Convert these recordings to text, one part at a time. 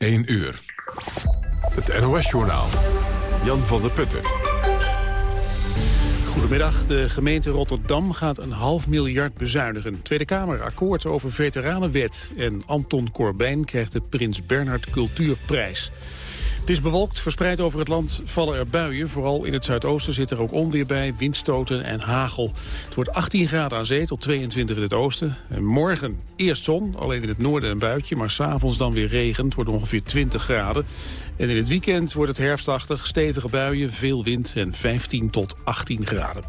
1 uur. Het NOS-journaal. Jan van der Putten. Goedemiddag. De gemeente Rotterdam gaat een half miljard bezuinigen. Tweede Kamer akkoord over veteranenwet. En Anton Corbijn krijgt de Prins Bernhard Cultuurprijs. Het is bewolkt, verspreid over het land vallen er buien. Vooral in het zuidoosten zit er ook onweer bij, windstoten en hagel. Het wordt 18 graden aan zee tot 22 in het oosten. En morgen eerst zon, alleen in het noorden een buitje... maar s'avonds dan weer regen. Het wordt ongeveer 20 graden. En in het weekend wordt het herfstachtig, stevige buien, veel wind... en 15 tot 18 graden.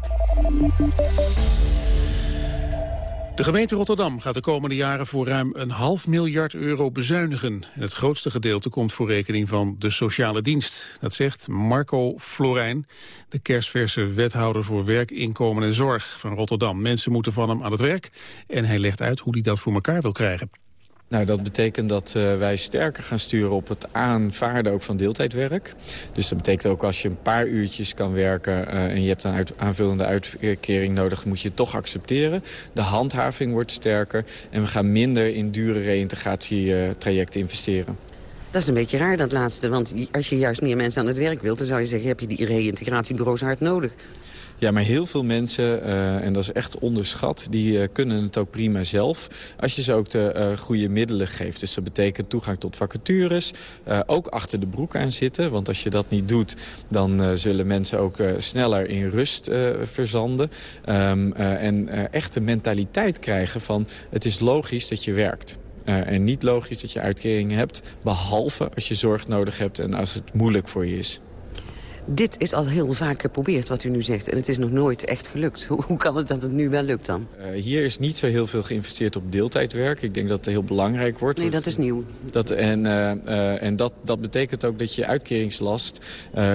De gemeente Rotterdam gaat de komende jaren voor ruim een half miljard euro bezuinigen. En het grootste gedeelte komt voor rekening van de sociale dienst. Dat zegt Marco Florijn, de kerstverse wethouder voor werk, inkomen en zorg van Rotterdam. Mensen moeten van hem aan het werk en hij legt uit hoe hij dat voor elkaar wil krijgen. Nou, dat betekent dat uh, wij sterker gaan sturen op het aanvaarden ook van deeltijdwerk. Dus dat betekent ook als je een paar uurtjes kan werken... Uh, en je hebt een aanvullende uitkering nodig, moet je het toch accepteren. De handhaving wordt sterker en we gaan minder in dure reïntegratietrajecten investeren. Dat is een beetje raar, dat laatste. Want als je juist meer mensen aan het werk wilt... dan zou je zeggen, heb je die reïntegratiebureaus hard nodig. Ja, maar heel veel mensen, uh, en dat is echt onderschat... die uh, kunnen het ook prima zelf als je ze ook de uh, goede middelen geeft. Dus dat betekent toegang tot vacatures, ook achter de broek aan zitten. Want als je dat niet doet, dan zullen mensen ook sneller in rust verzanden. Um, en echt de mentaliteit krijgen van het is logisch dat je werkt. En niet logisch dat je uitkeringen hebt, behalve als je zorg nodig hebt en als het moeilijk voor je is. Dit is al heel vaak geprobeerd, wat u nu zegt. En het is nog nooit echt gelukt. Hoe, kan het dat het nu wel lukt dan? Uh, hier is niet zo heel veel geïnvesteerd op deeltijdwerk. Ik denk dat het heel belangrijk wordt. Nee, dat is nieuw. Dat, en uh, uh, en dat, dat betekent ook dat je uitkeringslast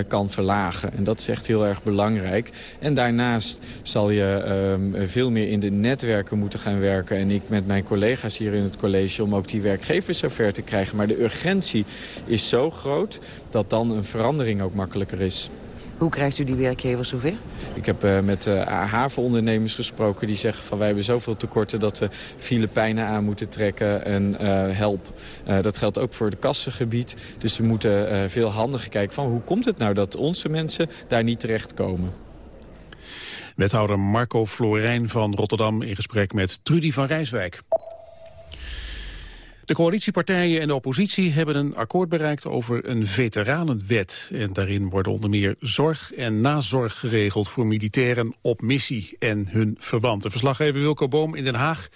kan verlagen. En dat is echt heel erg belangrijk. En daarnaast zal je ehm, veel meer in de netwerken moeten gaan werken. En ik met mijn collega's hier in het college... om ook die werkgevers zover te krijgen. Maar de urgentie is zo groot dat dan een verandering ook makkelijker is. Hoe krijgt u die werkgevers zover? Ik heb uh, met uh, havenondernemers gesproken die zeggen van wij hebben zoveel tekorten dat we Filipijnen aan moeten trekken en uh, help. dat geldt ook voor het kassengebied. Dus we moeten veel handiger kijken van hoe komt het nou dat onze mensen daar niet terechtkomen. Wethouder Marco Florijn van Rotterdam in gesprek met Trudy van Rijswijk. De coalitiepartijen en de oppositie hebben een akkoord bereikt over een veteranenwet. En daarin worden onder meer zorg en nazorg geregeld voor militairen op missie en hun verwanten. Verslaggever Wilco Boom in Den Haag.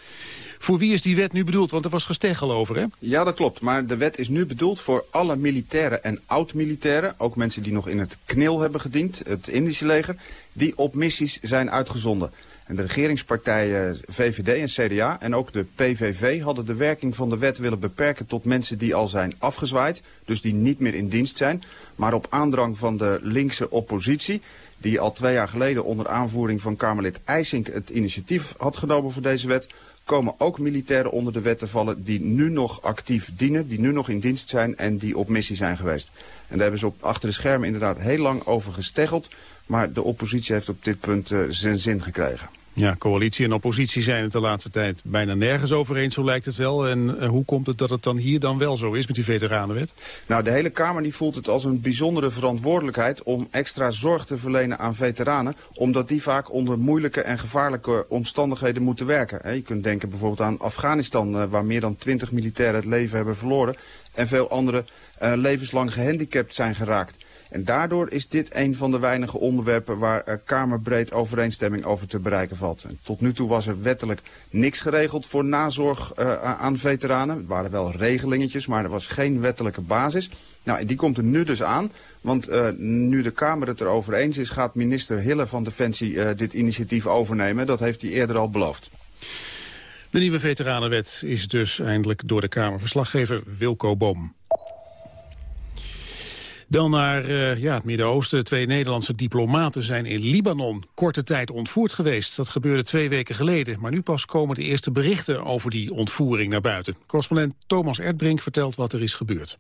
Voor wie is die wet nu bedoeld? Want er was gesteggel over, hè? Ja, dat klopt. Maar de wet is nu bedoeld voor alle militairen en oud-militairen. Ook mensen die nog in het KNIL hebben gediend, het Indische leger. Die op missies zijn uitgezonden. En de regeringspartijen VVD en CDA en ook de PVV hadden de werking van de wet willen beperken tot mensen die al zijn afgezwaaid. Dus die niet meer in dienst zijn. Maar op aandrang van de linkse oppositie, die al twee jaar geleden onder aanvoering van Kamerlid IJsink het initiatief had genomen voor deze wet, komen ook militairen onder de wet te vallen die nu nog actief dienen, die nu nog in dienst zijn en die op missie zijn geweest. En daar hebben ze op, achter de schermen inderdaad heel lang over gesteggeld, maar de oppositie heeft op dit punt uh, zijn zin gekregen. Ja, coalitie en oppositie zijn het de laatste tijd bijna nergens over eens, zo lijkt het wel. En uh, hoe komt het dat het dan hier dan wel zo is met die veteranenwet? Nou, de hele Kamer die voelt het als een bijzondere verantwoordelijkheid om extra zorg te verlenen aan veteranen. Omdat die vaak onder moeilijke en gevaarlijke omstandigheden moeten werken. Je kunt denken bijvoorbeeld aan Afghanistan, uh, waar meer dan 20 militairen het leven hebben verloren. En veel anderen uh, levenslang gehandicapt zijn geraakt. En daardoor is dit een van de weinige onderwerpen waar uh, kamerbreed overeenstemming over te bereiken valt. Tot nu toe was er wettelijk niks geregeld voor nazorg uh, aan veteranen. Er waren wel regelingetjes, maar er was geen wettelijke basis. Nou, en die komt er nu dus aan, want uh, nu de Kamer het erover eens is... gaat minister Hille van Defensie dit initiatief overnemen. Dat heeft hij eerder al beloofd. De nieuwe veteranenwet is dus eindelijk door de Kamerverslaggever Wilco Boom. Dan naar uh, ja, het Midden-Oosten. Twee Nederlandse diplomaten zijn in Libanon korte tijd ontvoerd geweest. Dat gebeurde twee weken geleden. Maar nu pas komen de eerste berichten over die ontvoering naar buiten. Correspondent Thomas Erdbrink vertelt wat er is gebeurd.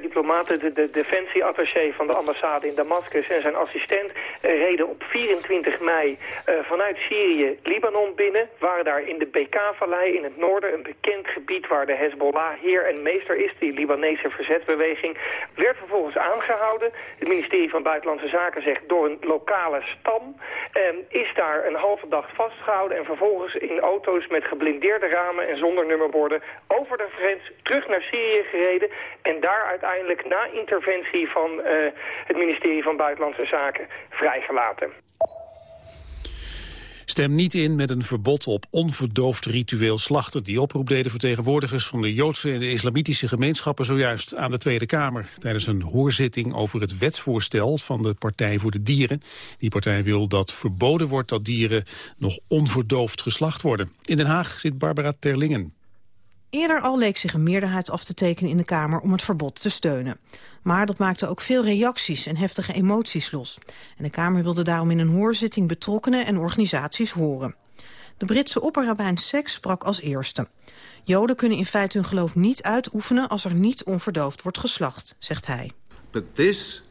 Diplomaten, de, de defensieattaché van de ambassade in Damascus en zijn assistent, reden op 24 mei vanuit Syrië Libanon binnen. Waren daar in de BK-vallei in het noorden, een bekend gebied waar de Hezbollah heer en meester is, die Libanese verzetbeweging, werd vervolgens aangehouden. Het ministerie van Buitenlandse Zaken zegt door een lokale stam. is daar een halve dag vastgehouden en vervolgens in auto's met geblindeerde ramen en zonder nummerborden over de grens terug naar Syrië gereden. En daar uiteindelijk na interventie van uh, het ministerie van Buitenlandse Zaken vrijgelaten. Stem niet in met een verbod op onverdoofd ritueel slachten. Die oproep deden vertegenwoordigers van de Joodse en de islamitische gemeenschappen zojuist aan de Tweede Kamer. Tijdens een hoorzitting over het wetsvoorstel van de Partij voor de Dieren. Die partij wil dat verboden wordt dat dieren nog onverdoofd geslacht worden. In Den Haag zit Barbara Terlingen. Eerder al leek zich een meerderheid af te tekenen in de Kamer om het verbod te steunen. Maar dat maakte ook veel reacties en heftige emoties los. En de Kamer wilde daarom in een hoorzitting betrokkenen en organisaties horen. De Britse opperrabijn Sex sprak als eerste. Joden kunnen in feite hun geloof niet uitoefenen als er niet onverdoofd wordt geslacht, zegt hij. But this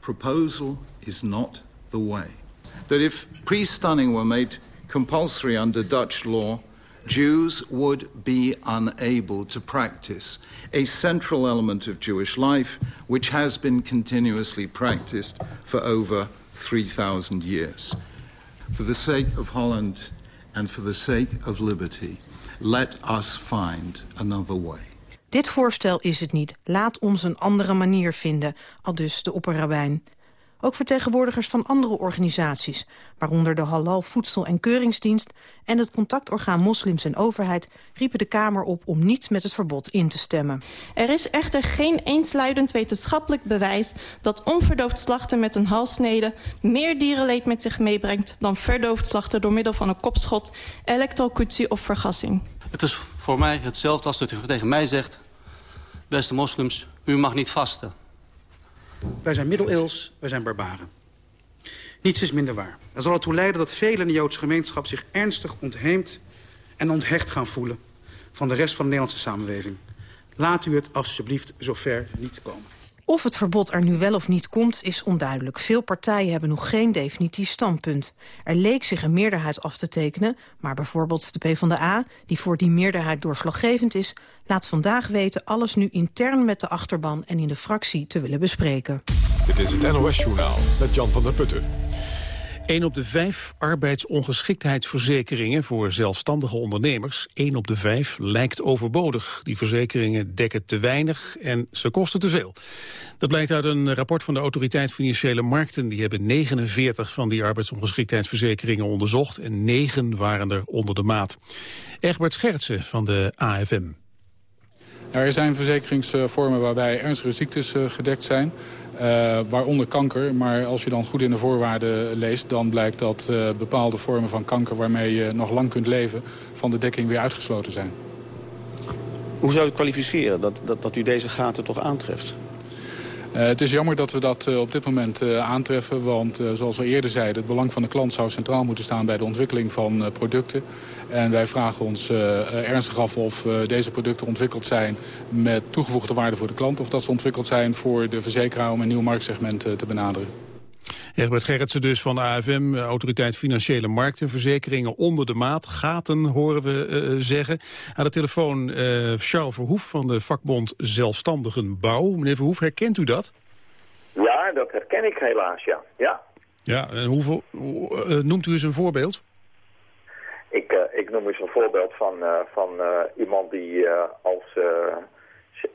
proposal is not the way. That if were made compulsory under Dutch law Jews would be unable to practice a central element of Jewish life which has been continuously practiced for over 3,000 years. For the sake of Holland and for the sake of liberty, let us find another way. Dit voorstel is het niet. Laat ons een andere manier vinden, aldus de opperrabijn. Ook vertegenwoordigers van andere organisaties, waaronder de Halal Voedsel- en Keuringsdienst en het contactorgaan Moslims en Overheid, riepen de Kamer op om niet met het verbod in te stemmen. Er is echter geen eensluidend wetenschappelijk bewijs dat onverdoofd slachten met een halssnede meer dierenleed met zich meebrengt dan verdoofd slachten door middel van een kopschot, elektrocutie of vergassing. Het is voor mij hetzelfde als dat u tegen mij zegt, beste moslims, u mag niet vasten. Wij zijn middeleeuws, wij zijn barbaren. Niets is minder waar. Er zal ertoe leiden dat velen in de Joodse gemeenschap... zich ernstig ontheemd en onthecht gaan voelen... van de rest van de Nederlandse samenleving. Laat u het alsjeblieft zover niet komen. Of het verbod er nu wel of niet komt, is onduidelijk. Veel partijen hebben nog geen definitief standpunt. Er leek zich een meerderheid af te tekenen, maar bijvoorbeeld de PvdA... die voor die meerderheid doorslaggevend is... laat vandaag weten alles nu intern met de achterban en in de fractie te willen bespreken. Dit is het NOS Journaal met Jan van der Putten. Een op de vijf arbeidsongeschiktheidsverzekeringen voor zelfstandige ondernemers, één op de vijf, lijkt overbodig. Die verzekeringen dekken te weinig en ze kosten te veel. Dat blijkt uit een rapport van de Autoriteit Financiële Markten. Die hebben 49 van die arbeidsongeschiktheidsverzekeringen onderzocht en negen waren er onder de maat. Egbert Schertsen van de AFM. Er zijn verzekeringsvormen waarbij ernstige ziektes eh, gedekt zijn. Uh, waaronder kanker. Maar als je dan goed in de voorwaarden leest... dan blijkt dat uh, bepaalde vormen van kanker waarmee je nog lang kunt leven... van de dekking weer uitgesloten zijn. Hoe zou u kwalificeren dat, dat, dat u deze gaten toch aantreft? Uh, het is jammer dat we dat uh, op dit moment uh, aantreffen. Want zoals we eerder zeiden, het belang van de klant zou centraal moeten staan bij de ontwikkeling van producten. En wij vragen ons ernstig af of deze producten ontwikkeld zijn met toegevoegde waarde voor de klant. Of dat ze ontwikkeld zijn voor de verzekeraar om een nieuw marktsegment te benaderen. Herbert Gerritsen dus van de AFM, Autoriteit Financiële Markten. Verzekeringen onder de maat, gaten horen we uh, zeggen. Aan de telefoon uh, Charles Verhoef van de vakbond Zelfstandigen Bouw. Meneer Verhoef, herkent u dat? Ja, dat herken ik helaas, ja. Ja, ja en hoeveel, uh, noemt u eens een voorbeeld? Ik, ik noem eens een voorbeeld van, van iemand die als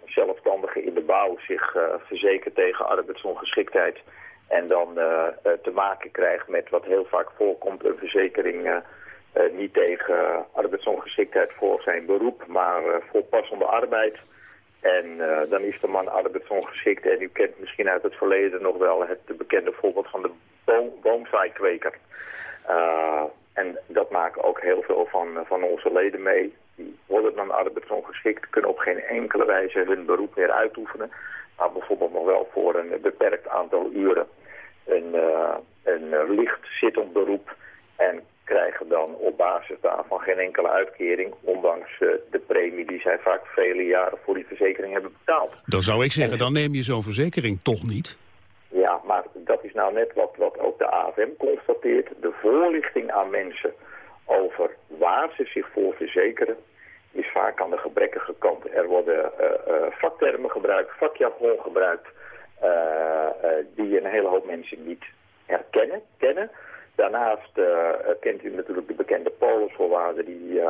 zelfstandige in de bouw zich verzekert tegen arbeidsongeschiktheid en dan uh, te maken krijgt met wat heel vaak voorkomt, een verzekering uh, niet tegen arbeidsongeschiktheid voor zijn beroep, maar voor passende arbeid. En dan is de man arbeidsongeschikt en u kent misschien uit het verleden nog wel het bekende voorbeeld van de boom, boomzaaikweker. en dat maken ook heel veel van, van onze leden mee. Die worden dan arbeidsongeschikt, kunnen op geen enkele wijze hun beroep meer uitoefenen maar bijvoorbeeld nog wel voor een beperkt aantal uren een, uh, een licht zittend beroep. En krijgen dan op basis daarvan geen enkele uitkering, ondanks uh, de premie die zij vaak vele jaren voor die verzekering hebben betaald. Dan zou ik zeggen, dan neem je zo'n verzekering toch niet? Ja, maar dat is nou net wat, wat ook de AFM constateert. De voorlichting aan mensen over waar ze zich voor verzekeren is vaak aan de gebrekkige kant. Er worden uh, uh, vaktermen gebruikt, vakjargon gebruikt, die een hele hoop mensen niet herkennen, kennen. Daarnaast kent u natuurlijk de bekende polisvoorwaarden die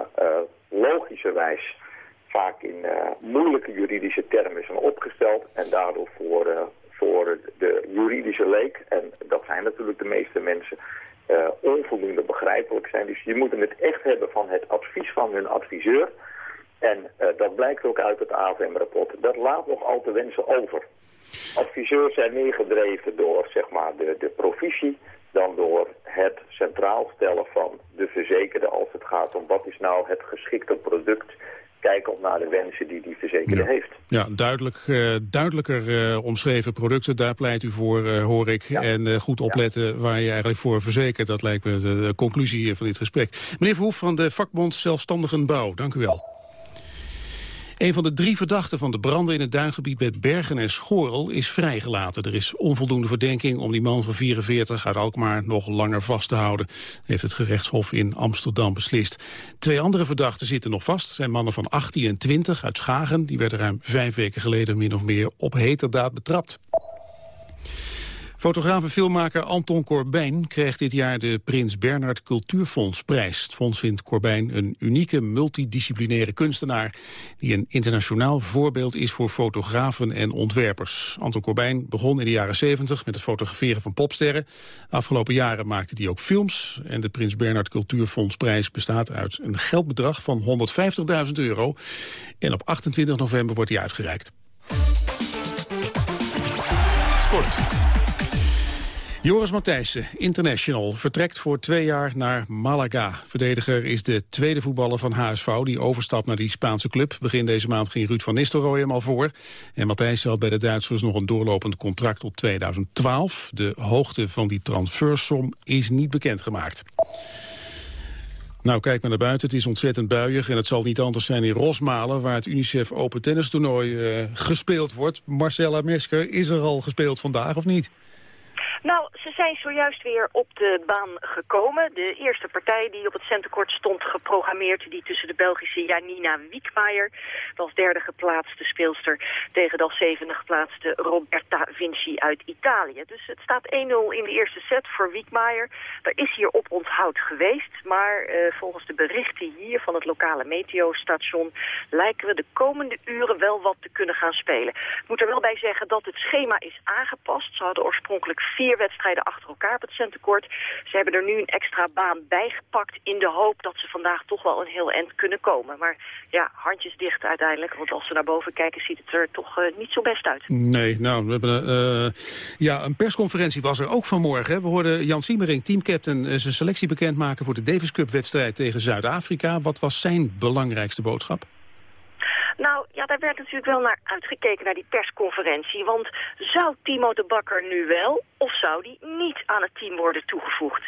logischerwijs vaak in moeilijke juridische termen zijn opgesteld en daardoor voor voor de juridische leek, en dat zijn natuurlijk de meeste mensen, onvoldoende begrijpelijk zijn. Dus je moet het echt hebben van het advies van hun adviseur. En dat blijkt ook uit het AFM-rapport. Dat laat nog al te wensen over. Adviseurs zijn meer gedreven door zeg maar, de, de provisie dan door het centraal stellen van de verzekerde als het gaat om wat is nou het geschikte product kijkend naar de wensen die die verzekerde heeft. Ja, duidelijk, uh, duidelijker uh, omschreven producten, daar pleit u voor, uh, hoor ik. Ja. En goed opletten waar je eigenlijk voor verzekert. Dat lijkt me de, de conclusie van dit gesprek. Meneer Verhoef van de vakbond Zelfstandigen Bouw, dank u wel. Een van de drie verdachten van de branden in het duingebied bij Bergen en Schorel is vrijgelaten. Er is onvoldoende verdenking om die man van 44 uit Alkmaar nog langer vast te houden, heeft het gerechtshof in Amsterdam beslist. Twee andere verdachten zitten nog vast, zijn mannen van 18 en 20 uit Schagen. Die werden ruim vijf weken geleden min of meer op heterdaad betrapt. Fotograaf en filmmaker Anton Corbijn kreeg dit jaar de Prins Bernhard Cultuurfondsprijs. Het fonds vindt Corbijn een unieke multidisciplinaire kunstenaar... die een internationaal voorbeeld is voor fotografen en ontwerpers. Anton Corbijn begon in de jaren 70 met het fotograferen van popsterren. Afgelopen jaren maakte hij ook films. En de Prins Bernhard Cultuurfondsprijs bestaat uit een geldbedrag van 150.000 euro. En op 28 november wordt hij uitgereikt. Sport. Joris Matthijssen, international, vertrekt voor twee jaar naar Malaga. Verdediger is de tweede voetballer van HSV die overstapt naar die Spaanse club. Begin deze maand ging Ruud van Nistelrooy hem al voor. En Matthijssen had bij de Duitsers nog een doorlopend contract tot 2012. De hoogte van die transfersom is niet bekendgemaakt. Nou, kijk maar naar buiten. Het is ontzettend buiig en het zal niet anders zijn in Rosmalen... waar het UNICEF Open Tennis Toernooi uh, gespeeld wordt. Marcella Mesker, is er al gespeeld vandaag of niet? Nou, ze zijn zojuist weer op de baan gekomen. De eerste partij die op het centenkort stond geprogrammeerd... die tussen de Belgische Janina Wiekmaier... de als derde geplaatste speelster... tegen de als zevende geplaatste Roberta Vinci uit Italië. Dus het staat 1-0 in de eerste set voor Wiekmaier. Er is hier op onthoud geweest... maar uh, volgens de berichten hier van het lokale meteostation... lijken we de komende uren wel wat te kunnen gaan spelen. Ik moet er wel bij zeggen dat het schema is aangepast. Ze hadden oorspronkelijk vier wedstrijden achter elkaar op het centenkort. Ze hebben er nu een extra baan bijgepakt in de hoop dat ze vandaag toch wel een heel eind kunnen komen. Maar ja, handjes dicht uiteindelijk, want als ze naar boven kijken ziet het er toch uh, niet zo best uit. Nee, nou, we hebben uh, ja, een persconferentie was er ook vanmorgen. We hoorden Jan Siemering, teamcaptain, uh, zijn selectie bekendmaken voor de Davis Cup wedstrijd tegen Zuid-Afrika. Wat was zijn belangrijkste boodschap? Nou, ja, daar werd natuurlijk wel naar uitgekeken, naar die persconferentie. Want zou Timo de Bakker nu wel of zou die niet aan het team worden toegevoegd?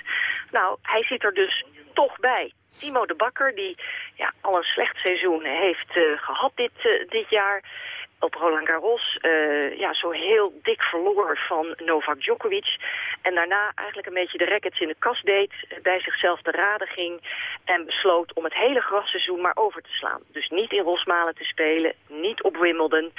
Nou, hij zit er dus toch bij. Timo de Bakker, die ja, al een slecht seizoen heeft uh, gehad dit, uh, dit jaar op Roland Garros uh, ja, zo heel dik verloor van Novak Djokovic. En daarna eigenlijk een beetje de rackets in de kast deed, bij zichzelf te raden ging en besloot om het hele grasseizoen maar over te slaan. Dus niet in Rosmalen te spelen, niet op Wimbledon,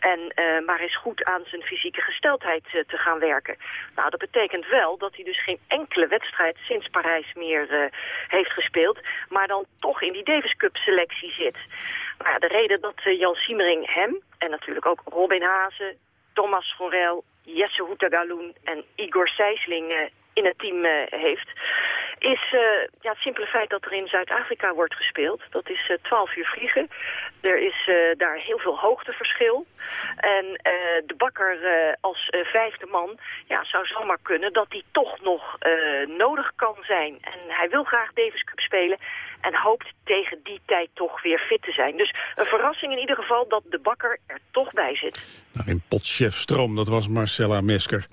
en, uh, maar eens goed aan zijn fysieke gesteldheid uh, te gaan werken. Nou, dat betekent wel dat hij dus geen enkele wedstrijd sinds Parijs meer heeft gespeeld, maar dan toch in die Davis Cup selectie zit. Nou ja, de reden dat Jan Siemering hem en natuurlijk ook Robin Hazen, Thomas Forel, Jesse Houtagaloen en Igor Sijsling uh, in het team uh, heeft... is uh, ja, het simpele feit dat er in Zuid-Afrika wordt gespeeld. Dat is 12 uur vliegen. Er is daar heel veel hoogteverschil. En de bakker als vijfde man ja, zou zomaar kunnen dat hij toch nog nodig kan zijn. En hij wil graag Davis Cup spelen en hoopt tegen die tijd toch weer fit te zijn. Dus een verrassing in ieder geval dat de bakker er toch bij zit. Nou, in Potchefstroom, dat was Marcella Mesker.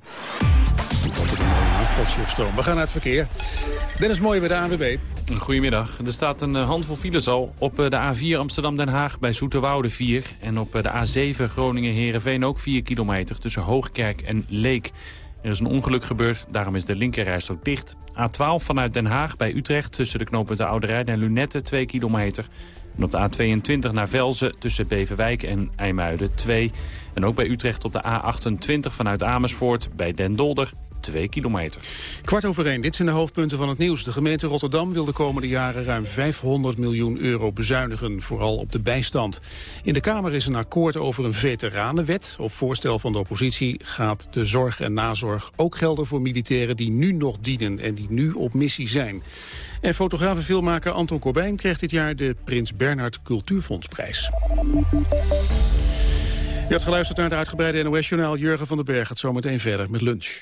We gaan naar het verkeer. Dennis Mooij bij de ANWB. Goedemiddag. Er staat een eh, handvol files al. Op eh, de A4 Amsterdam-Den Haag bij Zoeterwoude 4. En op eh, de A7 Groningen-Herenveen ook 4 kilometer tussen Hoogkerk en Leek. Er is een ongeluk gebeurd, daarom is de linkerrijstrook dicht. A12 vanuit Den Haag bij Utrecht tussen de knooppunten Oude Rijn en Lunette 2 kilometer. En op de A22 naar Velzen tussen Beverwijk en IJmuiden 2. En ook bij Utrecht op de A28 vanuit Amersfoort bij Den Dolder 2 kilometer. Kwart over één, dit zijn de hoofdpunten van het nieuws. De gemeente Rotterdam wil de komende jaren ruim 500 miljoen euro bezuinigen, vooral op de bijstand. In de Kamer is een akkoord over een veteranenwet. Op voorstel van de oppositie gaat de zorg en nazorg ook gelden voor militairen die nu nog dienen en die nu op missie zijn. En fotograaf en filmmaker Anton Corbijn krijgt dit jaar de Prins Bernhard Cultuurfondsprijs. Je hebt geluisterd naar het uitgebreide NOS-journaal. Jurgen van den Berg gaat zometeen verder met lunch.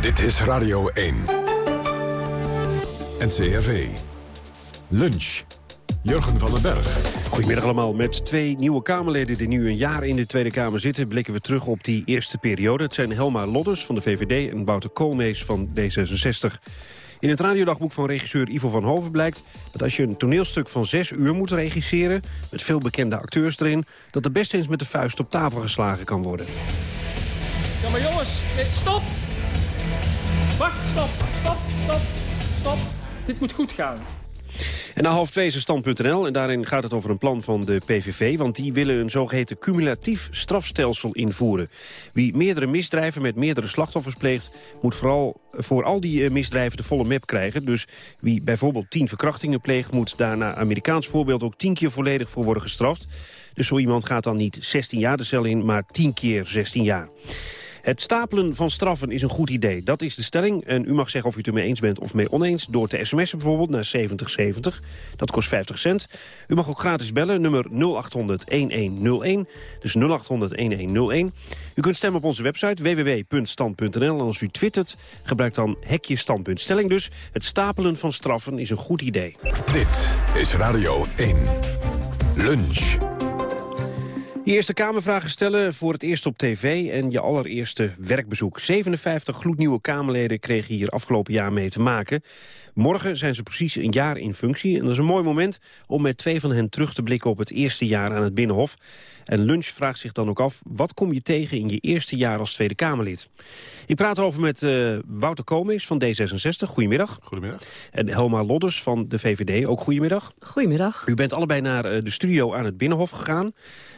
Dit is Radio 1. NCRV. Lunch. Jurgen van den Berg. Goedemiddag allemaal. Met twee nieuwe Kamerleden die nu een jaar in de Tweede Kamer zitten... blikken we terug op die eerste periode. Het zijn Helma Lodders van de VVD en Wouter Koolmees van D66. In het radiodagboek van regisseur Ivo van Hoven blijkt... dat als je een toneelstuk van zes uur moet regisseren... met veel bekende acteurs erin... dat er best eens met de vuist op tafel geslagen kan worden. Ja, maar jongens, stop! Wacht, stop, stop, stop, stop. Dit moet goed gaan. En na half twee is stand.nl en daarin gaat het over een plan van de PVV... want die willen een zogeheten cumulatief strafstelsel invoeren. Wie meerdere misdrijven met meerdere slachtoffers pleegt... moet vooral voor al die eh, misdrijven de volle map krijgen. Dus wie bijvoorbeeld tien verkrachtingen pleegt... moet daar na Amerikaans voorbeeld ook tien keer volledig voor worden gestraft. Dus zo iemand gaat dan niet 16 jaar de cel in, maar 10 keer 16 jaar. Het stapelen van straffen is een goed idee. Dat is de stelling. En u mag zeggen of u het ermee eens bent of mee oneens... door te sms'en bijvoorbeeld naar 7070. Dat kost 50 cent. U mag ook gratis bellen, nummer 0800-1101. Dus 0800-1101. U kunt stemmen op onze website www.stand.nl. En als u twittert, gebruik dan hekje standpuntstelling. Dus het stapelen van straffen is een goed idee. Dit is Radio 1. Lunch. Je eerste Kamervragen stellen voor het eerst op tv en je allereerste werkbezoek. 57 gloednieuwe Kamerleden kregen hier afgelopen jaar mee te maken. Morgen zijn ze precies een jaar in functie. En dat is een mooi moment om met twee van hen terug te blikken op het eerste jaar aan het Binnenhof. En Lunch vraagt zich dan ook af, wat kom je tegen in je eerste jaar als Tweede Kamerlid? Ik praat erover met uh, Wouter Koolmees van D66. Goedemiddag. Goedemiddag. En Helma Lodders van de VVD. Ook goedemiddag. Goedemiddag. U bent allebei naar uh, de studio aan het Binnenhof gegaan.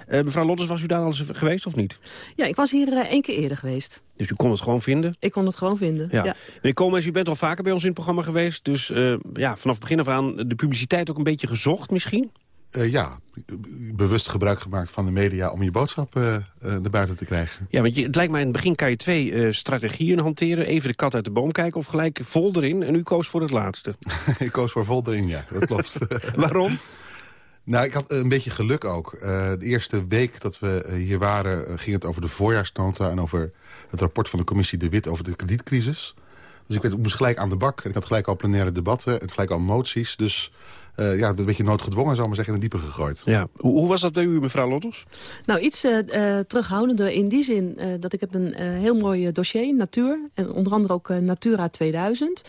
Uh, mevrouw Lodders, was u daar al eens geweest of niet? Ja, ik was hier één keer eerder geweest. Dus u kon het gewoon vinden? Ik kon het gewoon vinden, ja. ja. Meneer Koolmees, u bent al vaker bij ons in het programma geweest. Dus ja, vanaf het begin af aan de publiciteit ook een beetje gezocht misschien? Uh, ja, bewust gebruik gemaakt van de media om je boodschap uh, uh, naar buiten te krijgen. Ja, want je, het lijkt mij in het begin kan je twee strategieën hanteren. Even de kat uit de boom kijken of gelijk vol erin. En u koos voor het laatste. ik koos voor vol erin, ja. Dat klopt. Waarom? Nou, ik had een beetje geluk ook. de eerste week dat we hier waren ging het over de voorjaarsnota... en over het rapport van de commissie De Wit over de kredietcrisis. Dus ik, weet, ik moest gelijk aan de bak. En ik had gelijk al plenaire debatten en gelijk al moties. Dus uh, ja, een beetje noodgedwongen, zal maar zeggen, in de diepe gegooid. Ja. Hoe, hoe was dat bij u, mevrouw Lotters? Nou, iets uh, terughoudender in die zin dat ik heb een heel mooi dossier, natuur. En onder andere ook Natura 2000.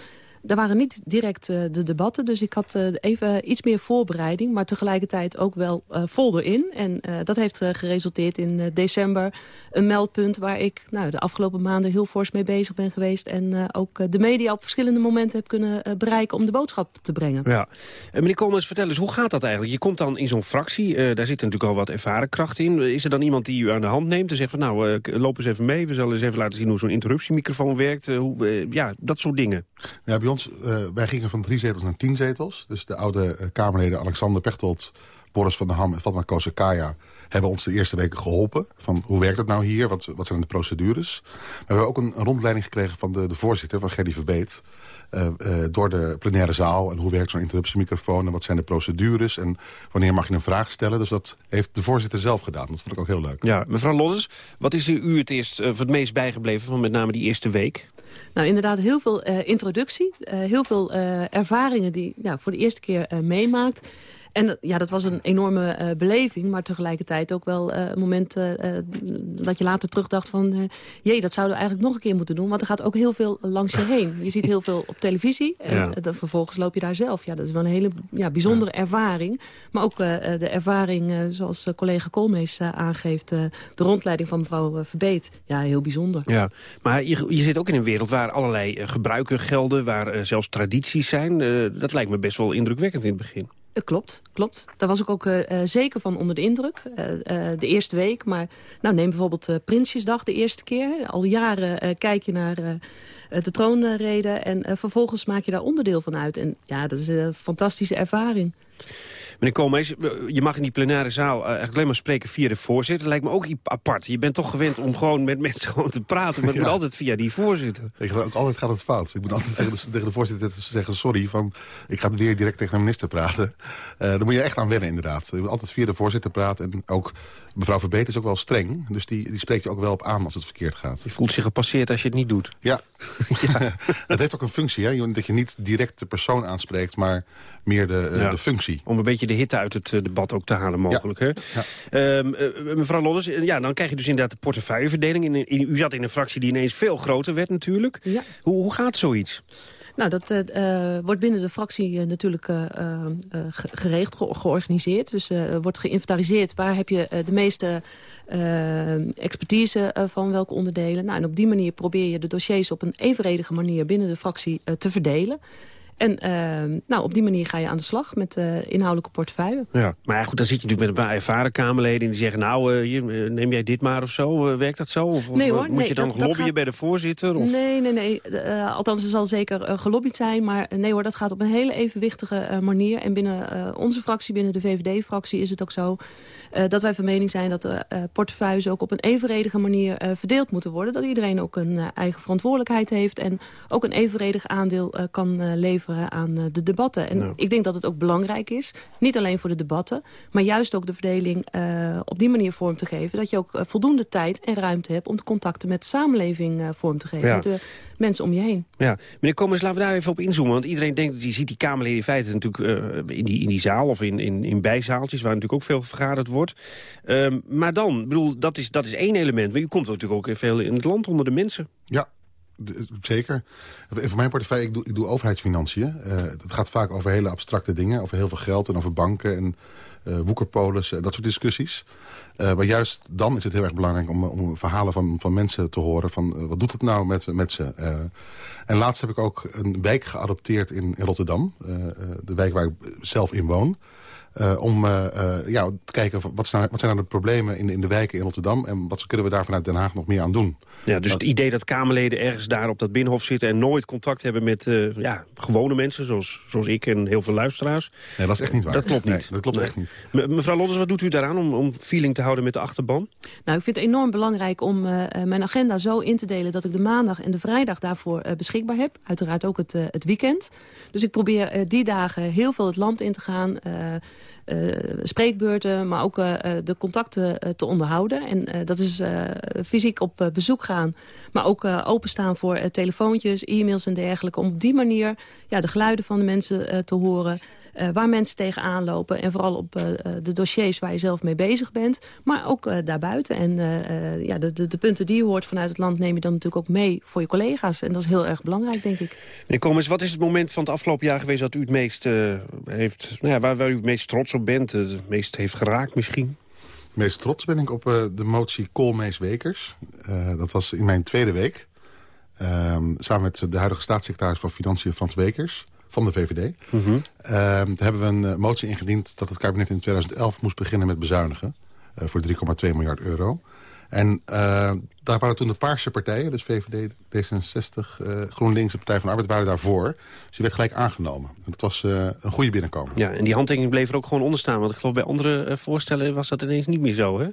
Er waren niet direct de debatten, dus ik had even iets meer voorbereiding... maar tegelijkertijd ook wel vol erin. En dat heeft geresulteerd in december een meldpunt... waar ik nou, de afgelopen maanden heel fors mee bezig ben geweest... en ook de media op verschillende momenten heb kunnen bereiken... om de boodschap te brengen. Ja. meneer Komens, vertel eens, hoe gaat dat eigenlijk? Je komt dan in zo'n fractie, daar zit natuurlijk al wat ervaren kracht in. Is er dan iemand die u aan de hand neemt en zegt van... nou, loop eens even mee, we zullen eens even laten zien hoe zo'n interruptiemicrofoon werkt. hoe, ja, dat soort dingen. Ja, bij uh, wij gingen van drie zetels naar tien zetels. Dus de oude uh, Kamerleden Alexander Pechtold, Boris van der Ham en Fatma Kozakaya hebben ons de eerste weken geholpen. Van hoe werkt het nou hier? Wat, wat zijn de procedures? We hebben ook een, rondleiding gekregen van de, de voorzitter, van Gerdy Verbeet. Uh, door de plenaire zaal. En hoe werkt zo'n interruptiemicrofoon? En wat zijn de procedures? En wanneer mag je een vraag stellen? Dus dat heeft de voorzitter zelf gedaan. Dat vond ik ook heel leuk. Ja, mevrouw Lodders, wat is u het, eerst, het meest bijgebleven van met name die eerste week? Nou, inderdaad, heel veel introductie. heel veel ervaringen die ja, voor de eerste keer meemaakt. En ja, dat was een enorme uh, beleving, maar tegelijkertijd ook wel uh, een moment uh, dat je later terugdacht van... jee, dat zouden we eigenlijk nog een keer moeten doen, want er gaat ook heel veel langs je heen. Je ziet heel veel op televisie en ja. vervolgens loop je daar zelf. Ja, dat is wel een hele ja, bijzondere ja. ervaring. Maar ook de ervaring, zoals collega Koolmees aangeeft, de rondleiding van mevrouw Verbeet. Ja, heel bijzonder. Ja, maar je, je zit ook in een wereld waar allerlei gebruiken gelden, waar zelfs tradities zijn. dat lijkt me best wel indrukwekkend in het begin. Uh, klopt, klopt. Daar was ik ook uh, zeker van onder de indruk. De eerste week. Maar nou, neem bijvoorbeeld Prinsjesdag de eerste keer. Al jaren kijk je naar de troonrede. En vervolgens maak je daar onderdeel van uit. En ja, dat is een fantastische ervaring. Meneer Koolmees, je mag in die plenaire zaal uh, eigenlijk alleen maar spreken via de voorzitter. Lijkt me ook apart. Je bent toch gewend om gewoon met mensen gewoon te praten. Maar het ja. moet altijd via die voorzitter. Ik, ook altijd gaat het fout. Ik moet altijd tegen de, tegen de voorzitter zeggen sorry. Van, ik ga weer direct tegen de minister praten. Uh, daar moet je echt aan wennen inderdaad. Je moet altijd via de voorzitter praten. En ook mevrouw Verbeet is ook wel streng. Dus die, die spreekt je ook wel op aan als het verkeerd gaat. Je voelt zich gepasseerd als je het niet doet. Ja. ja. het heeft ook een functie. Hè? Dat je niet direct de persoon aanspreekt, maar meer de, uh, ja. de functie. Om een beetje de hitte uit het uh, debat ook te halen mogelijk. Ja. Hè? Um, uh, mevrouw Lodders, ja, dan krijg je dus inderdaad de portefeuilleverdeling. In, in, u zat in een fractie die ineens veel groter werd natuurlijk. Ja. Hoe, hoe gaat zoiets? Nou, dat uh, wordt binnen de fractie uh, natuurlijk uh, geregeld, ge georganiseerd. Dus wordt geïnventariseerd waar heb je de meeste expertise van welke onderdelen. Nou, en op die manier probeer je de dossiers op een evenredige manier binnen de fractie te verdelen. En uh, nou, op die manier ga je aan de slag met uh, inhoudelijke portefeuille. Ja, maar ja, goed, dan zit je natuurlijk met een paar ervaren Kamerleden... die zeggen, nou, uh, hier, neem jij dit maar of zo? werkt dat zo? Of, nee, hoor, moet nee, je dan dat, lobbyen dat gaat... bij de voorzitter? Of? Nee, nee, nee. althans, er zal zeker gelobbyd zijn. Maar nee hoor, dat gaat op een hele evenwichtige manier. En binnen onze fractie, binnen de VVD-fractie, is het ook zo... dat wij van mening zijn dat de portefeuilles ook op een evenredige manier verdeeld moeten worden. Dat iedereen ook een eigen verantwoordelijkheid heeft... en ook een evenredig aandeel kan leveren aan de debatten. En Nou. ik denk dat het ook belangrijk is, niet alleen voor de debatten... maar juist ook de verdeling uh, op die manier vorm te geven... dat je ook uh, voldoende tijd en ruimte hebt om de contacten met de samenleving uh, vorm te geven. Ja. Met de mensen om je heen. Ja, meneer Komens, laten we daar even op inzoomen. Want iedereen denkt, die ziet die Kamerleden in feite natuurlijk uh, in, die, in die zaal... of in, in, in bijzaaltjes, waar natuurlijk ook veel vergaderd wordt. Um, maar dan, bedoel, dat is, dat is één element. Maar u komt natuurlijk ook veel in het land onder de mensen. Ja, Zeker. Voor mijn portefeuille, ik doe, ik doe overheidsfinanciën. Uh, dat gaat vaak over hele abstracte dingen. Over heel veel geld en over banken en uh, woekerpolis en dat soort discussies. Maar juist dan is het heel erg belangrijk om, om verhalen van, van mensen te horen. Van wat doet het nou met, met ze? en laatst heb ik ook een wijk geadopteerd in, in Rotterdam. de wijk waar ik zelf in woon. Uh, om uh, uh, ja, te kijken wat zijn, wat zijn nou de problemen in, in de wijken in Rotterdam... en wat kunnen we daar vanuit Den Haag nog meer aan doen. Ja, dus het idee dat Kamerleden ergens daar op dat binnenhof zitten... en nooit contact hebben met ja, gewone mensen, zoals, zoals ik en heel veel luisteraars... Nee, dat is echt niet waar. Dat klopt niet. Nee, dat klopt nee. echt niet. Me, mevrouw Lodders, wat doet u daaraan om, om feeling te houden met de achterban? Nou, ik vind het enorm belangrijk om mijn agenda zo in te delen... dat ik de maandag en de vrijdag daarvoor beschikbaar heb. Uiteraard ook het, het weekend. Dus ik probeer die dagen heel veel het land in te gaan... Uh, spreekbeurten, maar ook uh, de contacten te onderhouden. En dat is fysiek op bezoek gaan, maar ook openstaan voor telefoontjes, e-mails en dergelijke. Om op die manier ja, de geluiden van de mensen te horen. Uh, waar mensen tegenaan lopen. En vooral op uh, de dossiers waar je zelf mee bezig bent. Maar ook uh, daarbuiten. En ja, de, de, de, punten die je hoort vanuit het land neem je dan natuurlijk ook mee voor je collega's. En dat is heel erg belangrijk, denk ik. Meneer Komens, wat is het moment van het afgelopen jaar geweest... dat u het meest heeft, nou ja, waar, waar, u het meest trots op bent? Het meest heeft geraakt misschien? meest trots ben ik op de motie Koolmees-Wekers. dat was in mijn tweede week. Um, samen met de huidige staatssecretaris van Financiën Frans Wekers van de VVD. Mm -hmm. uh, hebben we een uh, motie ingediend dat het kabinet in 2011 moest beginnen met bezuinigen. Uh, voor 3,2 miljard euro. En uh, daar waren toen de Paarse partijen, dus VVD, D66, uh, GroenLinks en Partij van de Arbeid, waren daarvoor. Dus die werd gelijk aangenomen. En dat was uh, een goede binnenkomen. Ja, en die handtekening bleef er ook gewoon onder staan. Want ik geloof bij andere voorstellen was dat ineens niet meer zo, hè?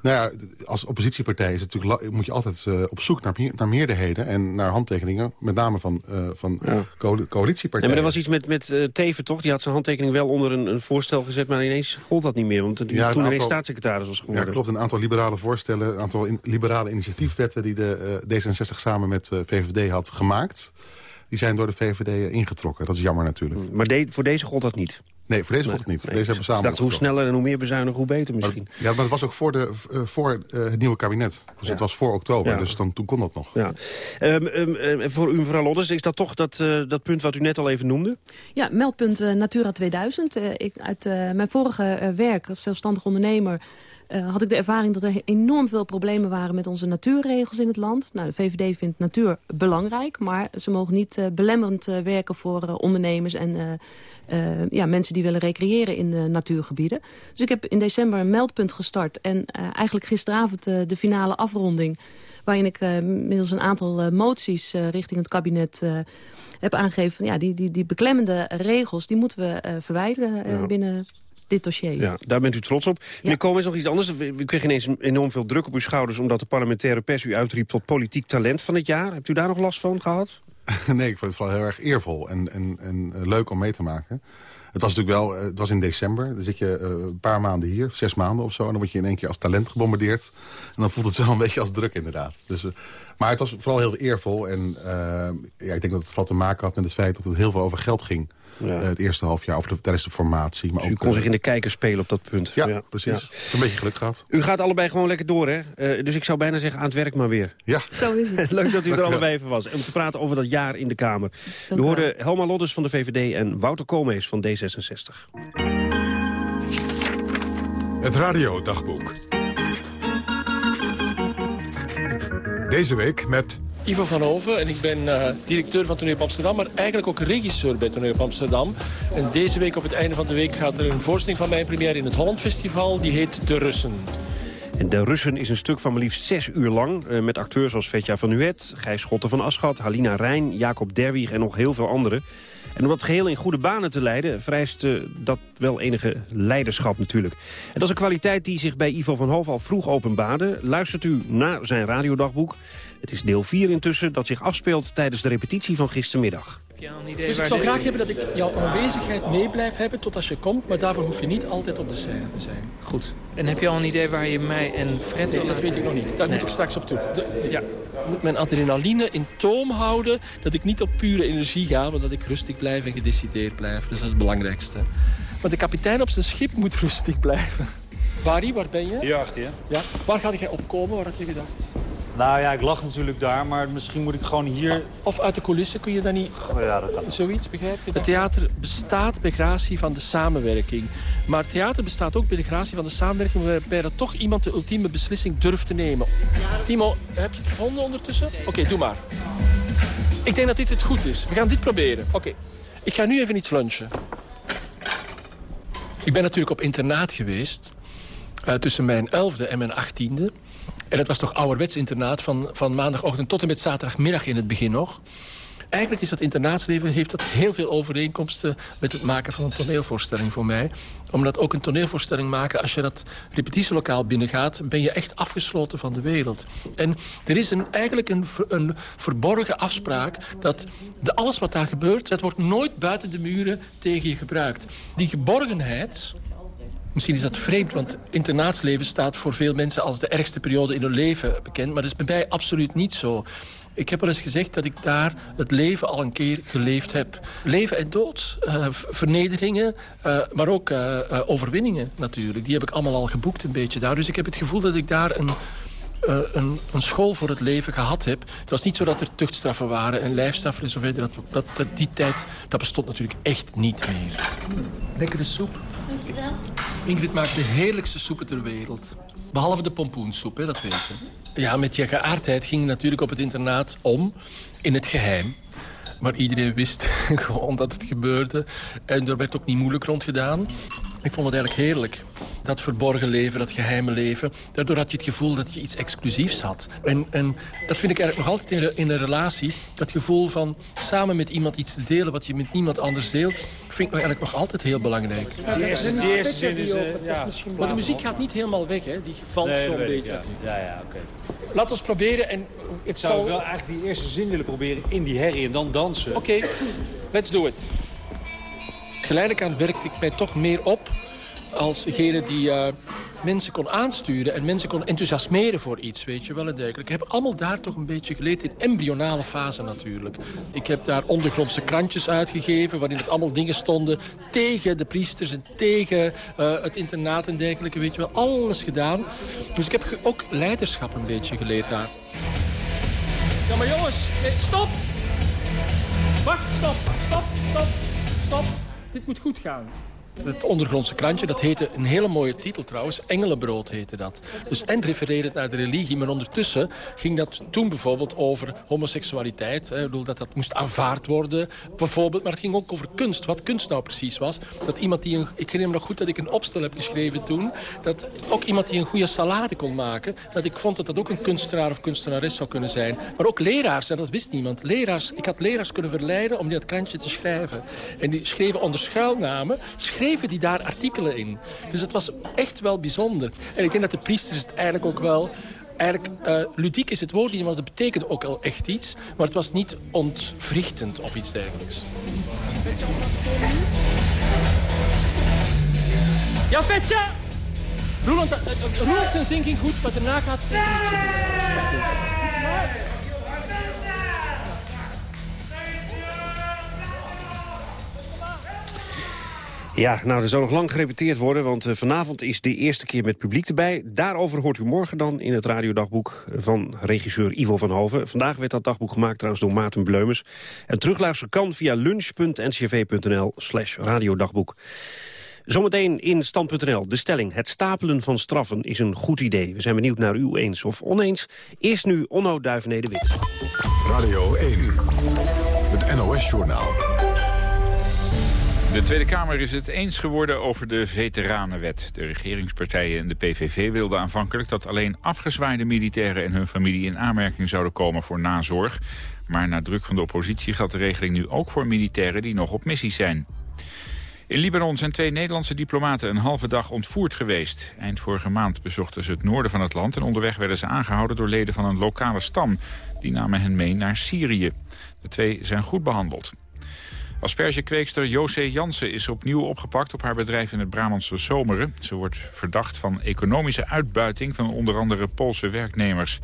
Nou ja, als oppositiepartij is het natuurlijk, moet je altijd op zoek naar, naar meerderheden... en naar handtekeningen, met name van, van ja. coalitiepartijen. Ja, maar er was iets met, met Teven, toch? Die had zijn handtekening wel onder een, een, voorstel gezet... maar ineens gold dat niet meer, want die ja, toen ineens staatssecretaris was geworden. Ja, klopt. Een aantal liberale voorstellen, een aantal in, liberale initiatiefwetten... die de uh, D66 samen met uh, VVD had gemaakt... die zijn door de VVD ingetrokken. Dat is jammer natuurlijk. Maar de, voor deze gold dat niet? Nee, voor deze nee, god het niet. Nee, deze hebben we samen dacht, hoe sneller en hoe meer bezuinigen, hoe beter misschien. Maar, ja, maar het was ook voor, de, uh, voor uh, het nieuwe kabinet. Dus ja. het was voor oktober, ja. dus dan, toen kon dat nog. Ja. Um, um, voor u, mevrouw Lodders, is dat toch dat, uh, dat punt wat u net al even noemde? Ja, meldpunt Natura 2000. ik, uit mijn vorige werk als zelfstandig ondernemer... Uh, had ik de ervaring dat er enorm veel problemen waren met onze natuurregels in het land. Nou, de VVD vindt natuur belangrijk, maar ze mogen niet uh, belemmerend uh, werken voor ondernemers en ja, mensen die willen recreëren in de natuurgebieden. Dus ik heb in december een meldpunt gestart en eigenlijk gisteravond de finale afronding waarin ik middels een aantal moties richting het kabinet heb aangegeven... ja, die, die, die beklemmende regels die moeten we verwijderen ja. binnen dit dossier. Ja, daar bent u trots op. Ja. Meneer Komen is nog iets anders. U kreeg ineens enorm veel druk op uw schouders... omdat de parlementaire pers u uitriep tot politiek talent van het jaar. Hebt u daar nog last van gehad? nee, ik vond het vooral heel erg eervol en, en, en leuk om mee te maken. Het was natuurlijk wel, het was in december. Dan zit je uh, een paar maanden hier, zes maanden of zo. En dan word je in één keer als talent gebombardeerd. En dan voelt het wel een beetje als druk inderdaad. Dus, uh, maar het was vooral heel eervol. En uh, ja, ik denk dat het vooral te maken had met het feit dat het heel veel over geld ging. Ja. Uh, het eerste half jaar, of de, tijdens de formatie. Maar dus ook, u kon zich in de kijker spelen op dat punt. Ja, ja. precies. Ja. Een beetje geluk gehad. U gaat allebei gewoon lekker door, hè? Uh, dus ik zou bijna zeggen, aan het werk maar weer. Ja. Zo is het. Leuk dat u er allebei even was. Om te praten over dat jaar in de Kamer. U hoorde Helma Loddes van de VVD en Wouter Koolmees van D66. Het radiodagboek. Deze week met... Ivo van Hoven en ik ben uh, directeur van Toneel op Amsterdam... maar eigenlijk ook regisseur bij Toneel op Amsterdam. En deze week op het einde van de week gaat er een voorstelling van mijn première... in het Holland Festival, die heet De Russen. En De Russen is een stuk van maar liefst zes uur lang... Uh, met acteurs als Vetja van Nuet, Gijs Schotten van Aschat... Halina Rijn, Jacob Derwig en nog heel veel anderen. En om dat geheel in goede banen te leiden... vereist uh, dat wel enige leiderschap natuurlijk. En dat is een kwaliteit die zich bij Ivo van Hoof al vroeg openbaarde. Luistert u naar zijn radiodagboek. Het is deel 4 intussen dat zich afspeelt tijdens de repetitie van gistermiddag. Dus ik zou graag hebben dat ik jouw aanwezigheid mee blijf hebben tot als je komt. Maar daarvoor hoef je niet altijd op de scène te zijn. Goed. En heb je al een idee waar je mij en Fred nee, dat weet ik nog niet. Daar nee. moet ik straks op toe. De, ja. Ik moet mijn adrenaline in toom houden. Dat ik niet op pure energie ga, maar dat ik rustig blijf en gedecideerd blijf. Dus dat is het belangrijkste. Maar de kapitein op zijn schip moet rustig blijven. Barry, waar ben je? Hier achter je. Ja. Waar ga jij opkomen? Waar had je gedacht? Nou ja, ik lag natuurlijk daar, maar misschien moet ik gewoon hier... Of uit de coulissen kun je dan niet... Oh ja, dat kan. Zoiets, begrijp je? Het theater bestaat bij gratie van de samenwerking. Maar het theater bestaat ook bij de gratie van de samenwerking... waarbij er toch iemand de ultieme beslissing durft te nemen. Timo, heb je het gevonden ondertussen? Oké, okay, doe maar. Ik denk dat dit het goed is. We gaan dit proberen. Oké, okay. ik ga nu even iets lunchen. Ik ben natuurlijk op internaat geweest... Uh, tussen mijn elfde en mijn achttiende... En het was toch ouderwets internaat van, van maandagochtend tot en met zaterdagmiddag in het begin nog. Eigenlijk is dat internaatsleven heeft dat heel veel overeenkomsten met het maken van een toneelvoorstelling voor mij. Omdat ook een toneelvoorstelling maken, als je dat repetitielokaal binnengaat, ben je echt afgesloten van de wereld. En er is een, eigenlijk een, een verborgen afspraak dat alles wat daar gebeurt, dat wordt nooit buiten de muren tegen je gebruikt. Die geborgenheid Misschien is dat vreemd, want internaatsleven staat voor veel mensen als de ergste periode in hun leven bekend. Maar dat is bij mij absoluut niet zo. Ik heb wel eens gezegd dat ik daar het leven al een keer geleefd heb. Leven en dood, uh, vernederingen, uh, maar ook uh, overwinningen natuurlijk. Die heb ik allemaal al geboekt een beetje daar. Dus ik heb het gevoel dat ik daar een, een, een, school voor het leven gehad heb. Het was niet zo dat er tuchtstraffen waren en lijfstraffen en zo verder. Dat, dat, dat, die tijd dat bestond natuurlijk echt niet meer. Lekkere soep. Ingrid maakt de heerlijkste soepen ter wereld. Behalve de pompoensoep, hè, dat weet je. Ja, met je geaardheid ging natuurlijk op het internaat om in het geheim. Maar iedereen wist gewoon dat het gebeurde. En er werd ook niet moeilijk rond gedaan. Ik vond het eigenlijk heerlijk. Dat verborgen leven, dat geheime leven. Daardoor had je het gevoel dat je iets exclusiefs had. En, en dat vind ik eigenlijk nog altijd in, in een relatie. Dat gevoel van samen met iemand iets te delen wat je met niemand anders deelt... vind ik eigenlijk nog altijd heel belangrijk. Die eerste, die eerste zin is... Uh, ja. Maar de muziek gaat niet helemaal weg, hè. Die valt nee, zo'n beetje. Ja, ja, ja oké. Okay. Laat ons proberen en... Ik zou zal... wel eigenlijk die eerste zin willen proberen in die herrie en dan dansen. Oké, okay. let's do it. Geleidelijk aan werkte ik mij toch meer op als degene die uh, mensen kon aansturen en mensen kon enthousiasmeren voor iets, weet je wel en dergelijke. Ik heb allemaal daar toch een beetje geleerd in embryonale fase natuurlijk. Ik heb daar ondergrondse krantjes uitgegeven waarin het allemaal dingen stonden tegen de priesters en tegen uh, het internaat en dergelijke, weet je wel. Alles gedaan. Dus ik heb ook leiderschap een beetje geleerd daar. Ja, maar jongens, stop! Wacht, stop, stop, stop, stop. Dit moet goed gaan. Het ondergrondse krantje, dat heette een hele mooie titel trouwens. Engelenbrood heette dat. Dus en refereerde naar de religie. Maar ondertussen ging dat toen bijvoorbeeld over homoseksualiteit. Ik bedoel dat dat moest aanvaard worden. Bijvoorbeeld, maar het ging ook over kunst. Wat kunst nou precies was. Dat iemand die ik herinner me nog goed dat ik een opstel heb geschreven toen. Dat ook iemand die een goede salade kon maken. Dat ik vond dat dat ook een kunstenaar of kunstenares zou kunnen zijn. Maar ook leraars, en dat wist niemand. Leraars, ik had leraars kunnen verleiden om dat krantje te schrijven. En die schreven onder schuilnamen. Schreven die daar artikelen in. Dus het was echt wel bijzonder. En ik denk dat de priesters het eigenlijk ook wel... Eigenlijk, uh, ludiek is het woord niet, maar dat betekende ook al echt iets. Maar het was niet ontwrichtend of iets dergelijks. Ja, vetje! Roland, uh, Roland zijn zinking goed, maar daarna gaat Ja, nou, er zal nog lang gerepeteerd worden, want uh, vanavond is de eerste keer met publiek erbij. Daarover hoort u morgen dan in het radiodagboek van regisseur Ivo van Hoven. Vandaag werd dat dagboek gemaakt trouwens door Maarten Bleumers. En terugluisteren kan via lunch.ncv.nl slash radiodagboek. Zometeen in Stand.nl de stelling. Het stapelen van straffen is een goed idee. We zijn benieuwd naar u eens of oneens. Eerst nu Onno Duivenede-Wit. Radio 1, het NOS-journaal. De Tweede Kamer is het eens geworden over de veteranenwet. De regeringspartijen en de PVV wilden aanvankelijk dat alleen afgezwaaide militairen en hun familie in aanmerking zouden komen voor nazorg. Maar na druk van de oppositie geldt de regeling nu ook voor militairen die nog op missie zijn. In Libanon zijn twee Nederlandse diplomaten een halve dag ontvoerd geweest. Eind vorige maand bezochten ze het noorden van het land... en onderweg werden ze aangehouden door leden van een lokale stam. Die namen hen mee naar Syrië. De twee zijn goed behandeld. Aspergekweekster José Jansen is opnieuw opgepakt op haar bedrijf in het Brabantse Zomeren. Ze wordt verdacht van economische uitbuiting van onder andere Poolse werknemers.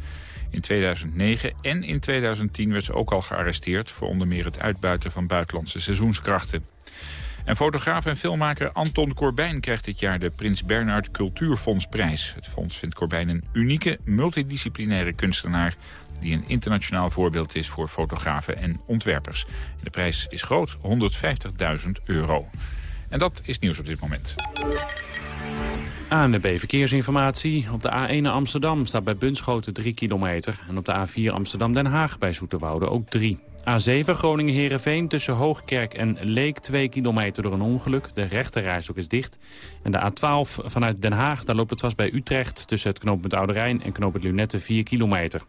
In 2009 en in 2010 werd ze ook al gearresteerd... voor onder meer het uitbuiten van buitenlandse seizoenskrachten. En fotograaf en filmmaker Anton Corbijn krijgt dit jaar de Prins Bernhard Cultuurfondsprijs. Het fonds vindt Corbijn een unieke, multidisciplinaire kunstenaar die een internationaal voorbeeld is voor fotografen en ontwerpers. De prijs is groot, 150.000 euro. En dat is nieuws op dit moment. ANWB Verkeersinformatie. Op de A1 Amsterdam staat bij Bunschoten 3 kilometer. En op de A4 Amsterdam-Den Haag bij Zoeterwoude ook 3. A7 Groningen-Herenveen tussen Hoogkerk en Leek 2 kilometer door een ongeluk. De rechterreis is dicht. En de A12 vanuit Den Haag, daar loopt het vast bij Utrecht... tussen het knooppunt Oude Rijn en knooppunt Lunette 4 kilometer.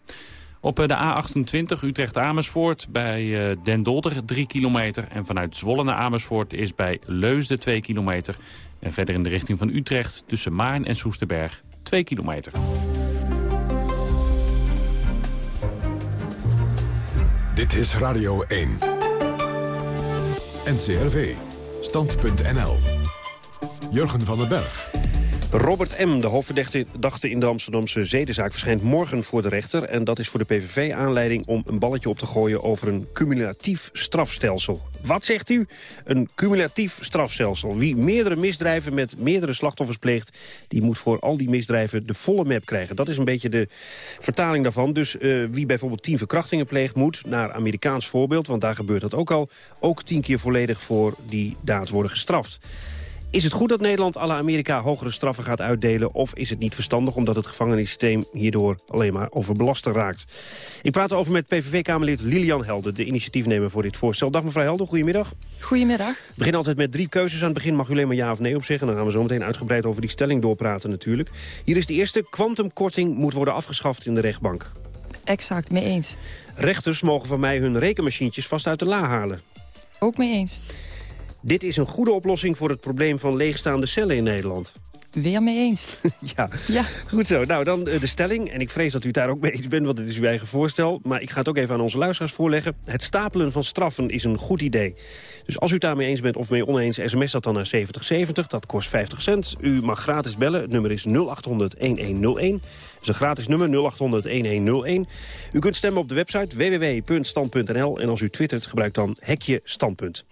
Op eh, de A28 Utrecht-Amersfoort bij eh, Den Dolder 3 kilometer. En vanuit Zwolle naar Amersfoort is bij Leusden 2 kilometer. En verder in de richting van Utrecht tussen Maarn en Soesterberg 2 kilometer. Dit is Radio 1. NCRV. Stand.nl. Jurgen van den Berg. Robert M., de hoofdverdachte in de Amsterdamse zedenzaak... verschijnt morgen voor de rechter. En dat is voor de PVV aanleiding om een balletje op te gooien... over een cumulatief strafstelsel. Wat zegt u? Een cumulatief strafstelsel. Wie meerdere misdrijven met meerdere slachtoffers pleegt... die moet voor al die misdrijven de volle map krijgen. Dat is een beetje de vertaling daarvan. Dus uh, wie bijvoorbeeld tien verkrachtingen pleegt... moet, naar Amerikaans voorbeeld, want daar gebeurt dat ook al... ook tien keer volledig voor die daad worden gestraft. Is het goed dat Nederland alle Amerika hogere straffen gaat uitdelen... of is het niet verstandig omdat het gevangenissysteem hierdoor alleen maar overbelast raakt? Ik praat over met PVV-Kamerlid Lilian Helden, de initiatiefnemer voor dit voorstel. Dag mevrouw Helden, goedemiddag. Goedemiddag. We beginnen altijd met drie keuzes. Aan het begin mag u alleen maar ja of nee op zeggen. Dan gaan we zo meteen uitgebreid over die stelling doorpraten natuurlijk. Hier is de eerste. Quantumkorting moet worden afgeschaft in de rechtbank. Exact, mee eens. Rechters mogen van mij hun rekenmachientjes vast uit de la halen. Ook mee eens. Dit is een goede oplossing voor het probleem van leegstaande cellen in Nederland. Weer mee eens. ja. ja, goed zo. Nou, dan eh, de stelling. En ik vrees dat u daar ook mee eens bent, want het is uw eigen voorstel. Maar ik ga het ook even aan onze luisteraars voorleggen. Het stapelen van straffen is een goed idee. Dus als u daarmee eens bent of mee oneens, sms dat dan naar 7070. Dat kost 50 cent. U mag gratis bellen. Het nummer is 0800-1101. Dat is een gratis nummer, 0800-1101. U kunt stemmen op de website www.stand.nl. En als u twittert, gebruik dan hekje standpunt.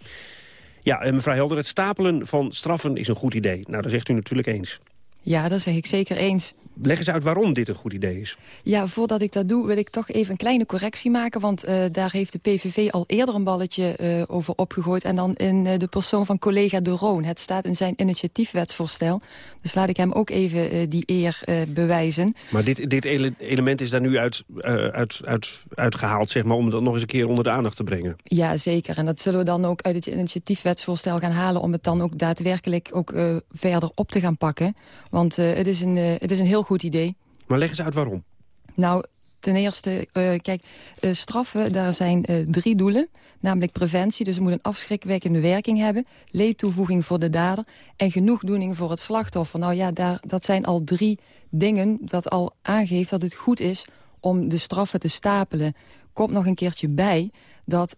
Ja, mevrouw Helder, het stapelen van straffen is een goed idee. Nou, dat zegt u natuurlijk eens. Ja, dat zeg ik zeker eens. Leg eens uit waarom dit een goed idee is. Ja, voordat ik dat doe wil ik toch even een kleine correctie maken. Want uh, daar heeft de PVV al eerder een balletje uh, over opgegooid. En dan in uh, de persoon van collega De Roon. Het staat in zijn initiatiefwetsvoorstel. Dus laat ik hem ook even die eer bewijzen. Maar dit, dit ele element is daar nu uit, uit, uit, uitgehaald, zeg maar, om dat nog eens een keer onder de aandacht te brengen. Ja, zeker. En dat zullen we dan ook uit het initiatiefwetsvoorstel gaan halen... om het dan ook daadwerkelijk ook verder op te gaan pakken. Want het, is een, het is een heel goed idee. Maar leg eens uit waarom. Nou, ten eerste, uh, kijk, uh, straffen, daar zijn uh, drie doelen. Namelijk preventie, dus het moet een afschrikwekkende werking hebben. Leedtoevoeging voor de dader en genoegdoening voor het slachtoffer. Nou ja, daar, dat zijn al drie dingen dat al aangeeft dat het goed is om de straffen te stapelen. Komt nog een keertje bij dat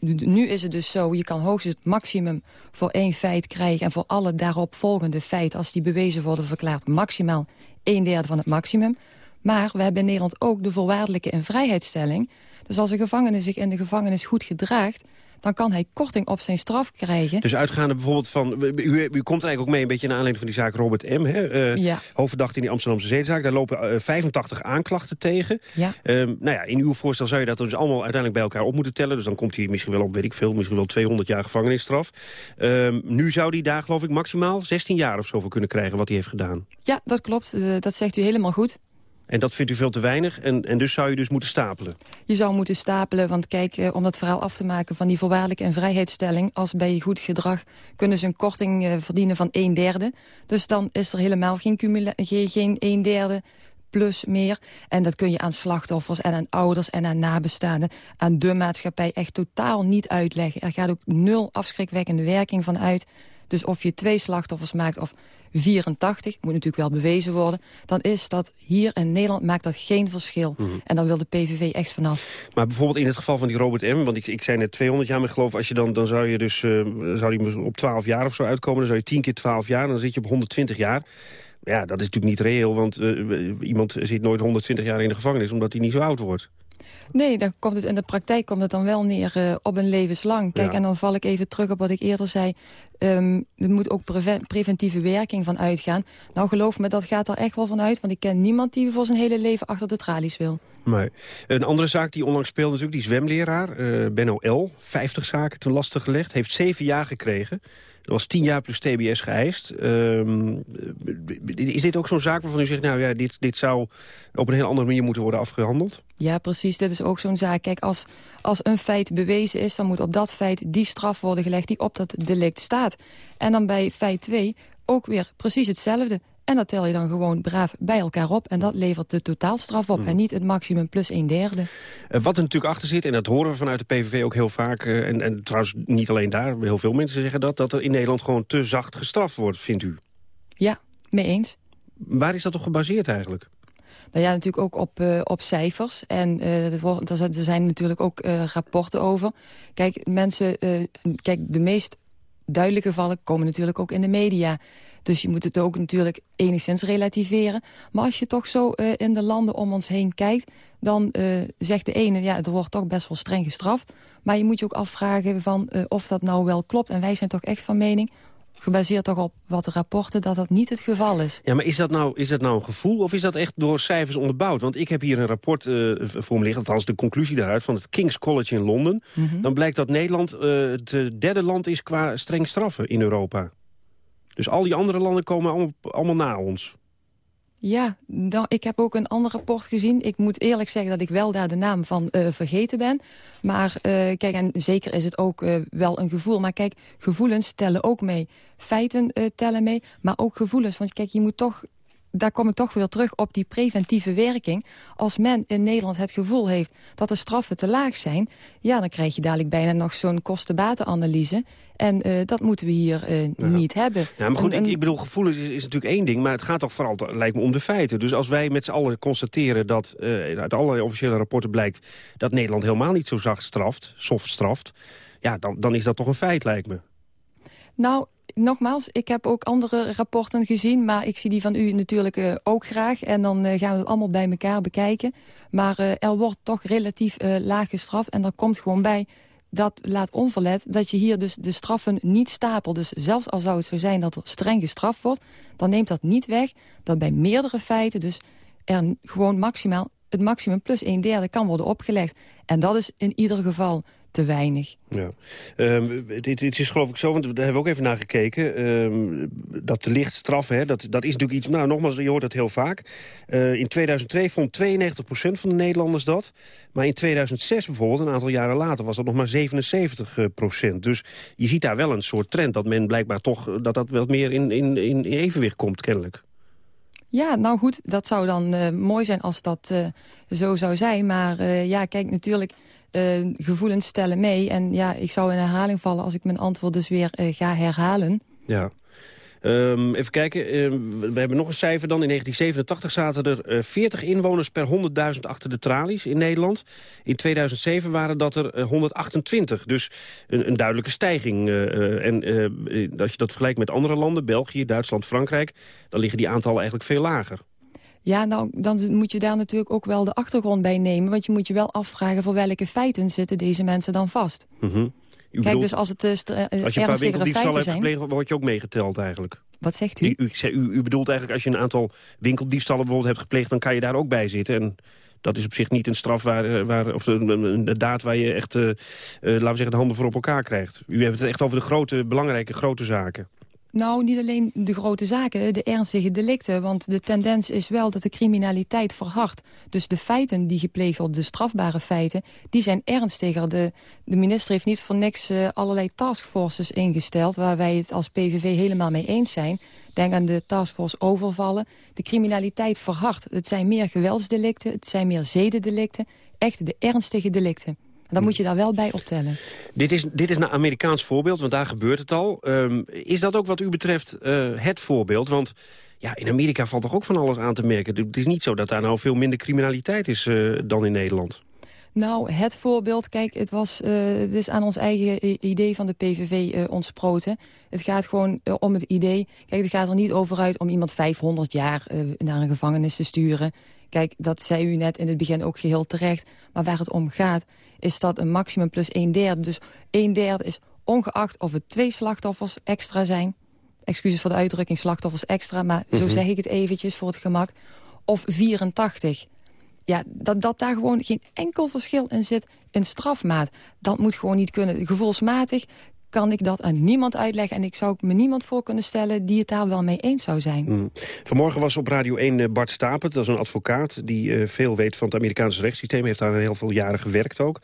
nu is het dus zo... je kan hoogstens het maximum voor één feit krijgen... en voor alle daarop volgende feiten, als die bewezen worden verklaard... maximaal een derde van het maximum. Maar we hebben in Nederland ook de voorwaardelijke invrijheidstelling. Dus als een gevangene zich in de gevangenis goed gedraagt dan kan hij korting op zijn straf krijgen. Dus uitgaande bijvoorbeeld van... U, u komt er eigenlijk ook mee een beetje naar aanleiding van die zaak Robert M. Hè? Uh, ja. Hoofdverdachte in die Amsterdamse zedenzaak. Daar lopen uh, 85 aanklachten tegen. Ja. Um, nou ja, in uw voorstel zou je dat dus allemaal uiteindelijk bij elkaar op moeten tellen. Dus dan komt hij misschien wel op, weet ik veel, misschien wel 200 jaar gevangenisstraf. Um, nu zou hij daar geloof ik maximaal 16 jaar of zo voor kunnen krijgen wat hij heeft gedaan. Ja, dat klopt. Uh, dat zegt u helemaal goed. En dat vindt u veel te weinig en, en dus zou je dus moeten stapelen? Je zou moeten stapelen, want kijk, eh, om dat verhaal af te maken... van die voorwaardelijke en vrijheidsstelling... als bij goed gedrag kunnen ze een korting eh, verdienen van een derde. Dus dan is er helemaal geen, geen een derde plus meer. En dat kun je aan slachtoffers en aan ouders en aan nabestaanden... aan de maatschappij echt totaal niet uitleggen. Er gaat ook nul afschrikwekkende werking van uit... Dus of je twee slachtoffers maakt of 84, moet natuurlijk wel bewezen worden... dan is dat hier in Nederland maakt dat geen verschil. Mhm. En dan wil de PVV echt vanaf. Maar bijvoorbeeld in het geval van die Robert M., want ik, ik zei net 200 jaar, maar geloof als je dan, dan zou je dus uh, zou die op 12 jaar of zo uitkomen... dan zou je 10 keer 12 jaar, dan zit je op 120 jaar... Ja, dat is natuurlijk niet reëel, want uh, iemand zit nooit 120 jaar in de gevangenis... omdat hij niet zo oud wordt. Nee, dan komt het, in de praktijk komt het dan wel neer uh, op een levenslang. Kijk, en dan val ik even terug op wat ik eerder zei. Um, er moet ook preven preventieve werking van uitgaan. Nou, geloof me, dat gaat er echt wel van uit. Want ik ken niemand die voor zijn hele leven achter de tralies wil. Nee. Een andere zaak die onlangs speelde natuurlijk, die zwemleraar, uh, Benno L. 50 zaken ten laste gelegd, heeft zeven jaar gekregen. Er was tien jaar plus TBS geëist. Um, is dit ook zo'n zaak waarvan u zegt... nou ja, dit, dit zou op een heel andere manier moeten worden afgehandeld? Ja, precies. Dit is ook zo'n zaak. Kijk, als, als een feit bewezen is... dan moet op dat feit die straf worden gelegd die op dat delict staat. En dan bij feit 2 ook weer precies hetzelfde. En dat tel je dan gewoon braaf bij elkaar op. En dat levert de totaalstraf op. Hmm. En niet het maximum plus een derde. Uh, wat er natuurlijk achter zit, en dat horen we vanuit de PVV ook heel vaak... Uh, en, en trouwens niet alleen daar, heel veel mensen zeggen dat... dat er in Nederland gewoon te zacht gestraft wordt, vindt u? Ja, mee eens. Waar is dat op gebaseerd eigenlijk? Nou ja, natuurlijk ook op, uh, op cijfers. En uh, er zijn natuurlijk ook uh, rapporten over. Kijk, mensen, kijk, de meest duidelijke gevallen komen natuurlijk ook in de media. Dus je moet het ook natuurlijk enigszins relativeren. Maar als je toch zo uh, in de landen om ons heen kijkt... dan uh, zegt de ene, ja, er wordt toch best wel streng gestraft. Maar je moet je ook afvragen van, uh, of dat nou wel klopt. En wij zijn toch echt van mening gebaseerd toch op wat de rapporten, dat dat niet het geval is. Ja, maar is dat nou, is dat nou een gevoel of is dat echt door cijfers onderbouwd? Want ik heb hier een rapport uh, voor me liggen, althans de conclusie daaruit... van het King's College in Londen. Mm -hmm. Dan blijkt dat Nederland uh, het derde land is qua streng straffen in Europa. Dus al die andere landen komen allemaal, na ons. Ja, ik heb ook een ander rapport gezien. Ik moet eerlijk zeggen dat ik wel daar de naam van uh, vergeten ben. Maar uh, kijk, en zeker is het ook uh, wel een gevoel. Maar kijk, gevoelens tellen ook mee. Feiten tellen mee, maar ook gevoelens. Want kijk, je moet toch daar kom ik toch weer terug op die preventieve werking. Als men in Nederland het gevoel heeft dat de straffen te laag zijn... ja, dan krijg je dadelijk bijna nog zo'n kosten-batenanalyse. En uh, dat moeten we hier uh, ja. niet hebben. Ja, maar goed, en. Ik, ik, bedoel, gevoelens is, is, natuurlijk één ding... maar het gaat toch vooral, lijkt me, om de feiten. Dus als wij met z'n allen constateren dat uh, uit allerlei officiële rapporten blijkt... dat Nederland helemaal niet zo zacht straft, soft straft... ja, dan, dan is dat toch een feit, lijkt me. Nou, nogmaals, ik heb ook andere rapporten gezien... maar ik zie die van u natuurlijk uh, ook graag. En dan uh, gaan we het allemaal bij elkaar bekijken. Maar uh, er wordt toch relatief laag gestraft. En er komt gewoon bij, dat laat onverlet... dat je hier dus de straffen niet stapelt. Dus zelfs al zou het zo zijn dat er streng gestraft wordt... dan neemt dat niet weg dat bij meerdere feiten... dus er gewoon maximaal het maximum plus een derde kan worden opgelegd. En dat is in ieder geval te weinig. Ja. Um, dit, dit, is geloof ik zo, want daar hebben we ook even naar gekeken. Um, dat de lichtstraf, hè, dat, dat is natuurlijk iets... Nou, nogmaals, je hoort dat heel vaak. Uh, in 2002 vond 92% van de Nederlanders dat. Maar in 2006 bijvoorbeeld, een aantal jaren later... was dat nog maar 77%. Dus je ziet daar wel een soort trend... dat men blijkbaar toch dat dat wat meer in, in, in evenwicht komt, kennelijk. Ja, nou goed, dat zou dan uh, mooi zijn als dat uh, zo zou zijn. Maar uh, ja, kijk, natuurlijk... Uh, gevoelens stellen mee. En ja, ik zou in herhaling vallen als ik mijn antwoord dus weer uh, ga herhalen. Ja. Um, even kijken, um, we hebben nog een cijfer dan. In 1987 zaten er uh, 40 inwoners per 100.000 achter de tralies in Nederland. In 2007 waren dat er 128, dus een, een duidelijke stijging. en als je dat vergelijkt met andere landen, België, Duitsland, Frankrijk... dan liggen die aantallen eigenlijk veel lager. Ja, nou, dan moet je daar natuurlijk ook wel de achtergrond bij nemen. Want je moet je wel afvragen voor welke feiten zitten deze mensen dan vast. Mm -hmm. Kijk, bedoelt, dus als het uh, Als je een paar winkeldiefstallen hebt gepleegd, word je ook meegeteld eigenlijk. Wat zegt u? U, u, u? bedoelt eigenlijk als je een aantal winkeldiefstallen bijvoorbeeld hebt gepleegd... dan kan je daar ook bij zitten. En dat is op zich niet een straf waar, waar of een, een, een daad waar je echt, uh, uh, laten we zeggen, de handen voor op elkaar krijgt. U hebt het echt over de grote, belangrijke grote zaken. Nou, niet alleen de grote zaken, de ernstige delicten. Want de tendens is wel dat de criminaliteit verhardt. Dus de feiten die gepleegd worden, de strafbare feiten... die zijn ernstiger. De, de minister heeft niet voor niks uh, allerlei taskforces ingesteld... waar wij het als PVV helemaal mee eens zijn. Denk aan de taskforce overvallen. De criminaliteit verhardt. Het zijn meer geweldsdelicten, het zijn meer zedendelicten. Echt de ernstige delicten. Dan moet je daar wel bij optellen. Dit is, dit is een Amerikaans voorbeeld, want daar gebeurt het al. Um, is dat ook wat u betreft uh, het voorbeeld? Want ja, in Amerika valt toch ook van alles aan te merken. Het is niet zo dat daar nou veel minder criminaliteit is uh, dan in Nederland. Nou, het voorbeeld, kijk, het, was, uh, is aan ons eigen idee van de PVV uh, ontsproten. Het gaat gewoon uh, om het idee, kijk, het gaat er niet over uit om iemand 500 jaar naar een gevangenis te sturen. Kijk, dat zei u net in het begin ook geheel terecht. Maar waar het om gaat, is dat een maximum plus een derde. Dus een derde is ongeacht of het twee slachtoffers extra zijn. Excuses voor de uitdrukking slachtoffers extra, maar zo Mhm. zeg ik het eventjes voor het gemak. Of 84. Ja, dat, dat daar gewoon geen enkel verschil in zit in strafmaat. Dat moet gewoon niet kunnen. Gevoelsmatig kan ik dat aan niemand uitleggen. En ik zou me niemand voor kunnen stellen die het daar wel mee eens zou zijn. Mm. Vanmorgen was op Radio 1 eh, Bart Stapert, dat is een advocaat... die uh, veel weet van het Amerikaanse rechtssysteem. heeft daar heel veel jaren gewerkt ook.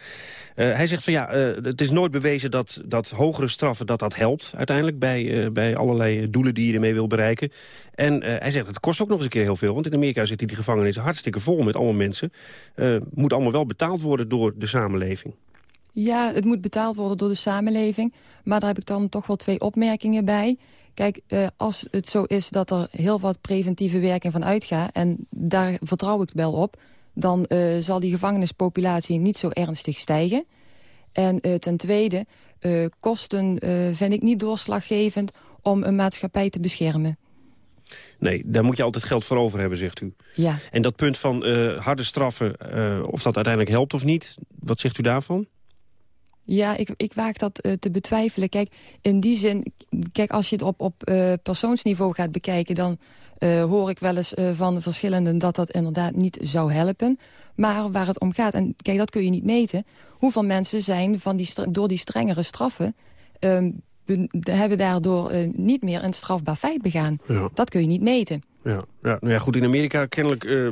Uh, hij zegt van ja, het is nooit bewezen dat, dat hogere straffen... dat dat helpt uiteindelijk bij, bij allerlei doelen die je ermee wil bereiken. En hij zegt het kost ook nog eens een keer heel veel. Want in Amerika zitten die gevangenissen hartstikke vol met allemaal mensen. moet allemaal wel betaald worden door de samenleving. Ja, het moet betaald worden door de samenleving. Maar daar heb ik dan toch wel twee opmerkingen bij. Kijk, uh, als het zo is dat er heel wat preventieve werking van uitgaat... en daar vertrouw ik wel op... dan uh, zal die gevangenispopulatie niet zo ernstig stijgen. En uh, ten tweede, kosten vind ik niet doorslaggevend om een maatschappij te beschermen. Nee, daar moet je altijd geld voor over hebben, zegt u. Ja. En dat punt van eh, harde straffen, eh, of dat uiteindelijk helpt of niet... wat zegt u daarvan? Ja, ik, ik waag dat eh, te betwijfelen. Kijk, in die zin, kijk, als je het op, op eh, persoonsniveau gaat bekijken... dan eh, hoor ik wel eens van de verschillenden dat dat inderdaad niet zou helpen. Maar waar het om gaat, en kijk, dat kun je niet meten... hoeveel mensen zijn van die, door die strengere straffen... ehm, be- hebben daardoor niet meer een strafbaar feit begaan. Ja. Dat kun je niet meten. Ja, ja, nou ja, goed, in Amerika kennelijk eh,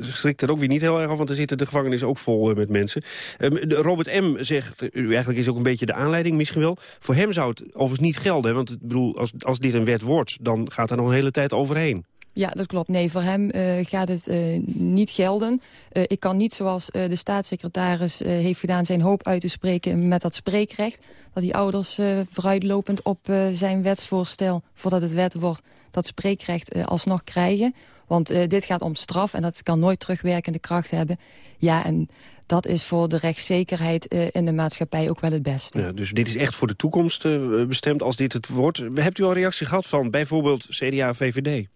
schrikt er ook weer niet heel erg af... want er zitten de gevangenis ook vol eh, met mensen. Ehm, Robert M. zegt, u eigenlijk is ook een beetje de aanleiding misschien wel... voor hem zou het overigens niet gelden, want ik bedoel, als, als dit een wet wordt... dan gaat er nog een hele tijd overheen. Ja, dat klopt. Nee, voor hem gaat het niet gelden. Ik kan niet, zoals de staatssecretaris heeft gedaan... zijn hoop uit te spreken met dat spreekrecht. Dat die ouders vooruitlopend op zijn wetsvoorstel... voordat het wet wordt, dat spreekrecht eh, alsnog krijgen. Want eh, dit gaat om straf en dat kan nooit terugwerkende kracht hebben. Ja, en dat is voor de rechtszekerheid eh, in de maatschappij ook wel het beste. Ja, dus dit is echt voor de toekomst bestemd als dit het wordt. Hebt u al reactie gehad van bijvoorbeeld CDA VVD?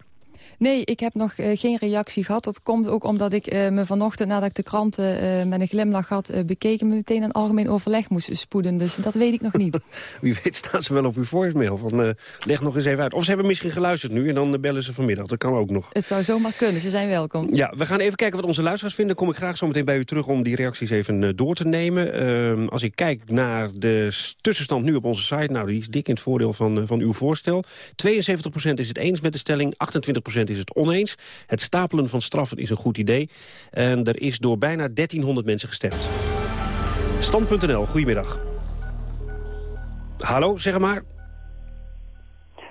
Nee, ik heb nog eh, geen reactie gehad. Dat komt ook omdat ik eh, me vanochtend, nadat ik de kranten eh, met een glimlach had bekeken... me meteen een algemeen overleg moest spoeden. Dus dat weet ik nog niet. Wie weet staan ze wel op uw voicemail van leg nog eens even uit. Of ze hebben misschien geluisterd nu en dan bellen ze vanmiddag. Dat kan ook nog. Het zou zomaar kunnen, ze zijn welkom. Ja, we gaan even kijken wat onze luisteraars vinden. Dan kom ik graag zo meteen bij u terug om die reacties even door te nemen. Ehm, als ik kijk naar de tussenstand nu op onze site... nou, die is dik in het voordeel van, van uw voorstel. 72% is het eens met de stelling, 28% is het oneens. Het stapelen van straffen is een goed idee. En er is door bijna 1300 mensen gestemd. Stand.nl, goedemiddag. Hallo, zeg maar.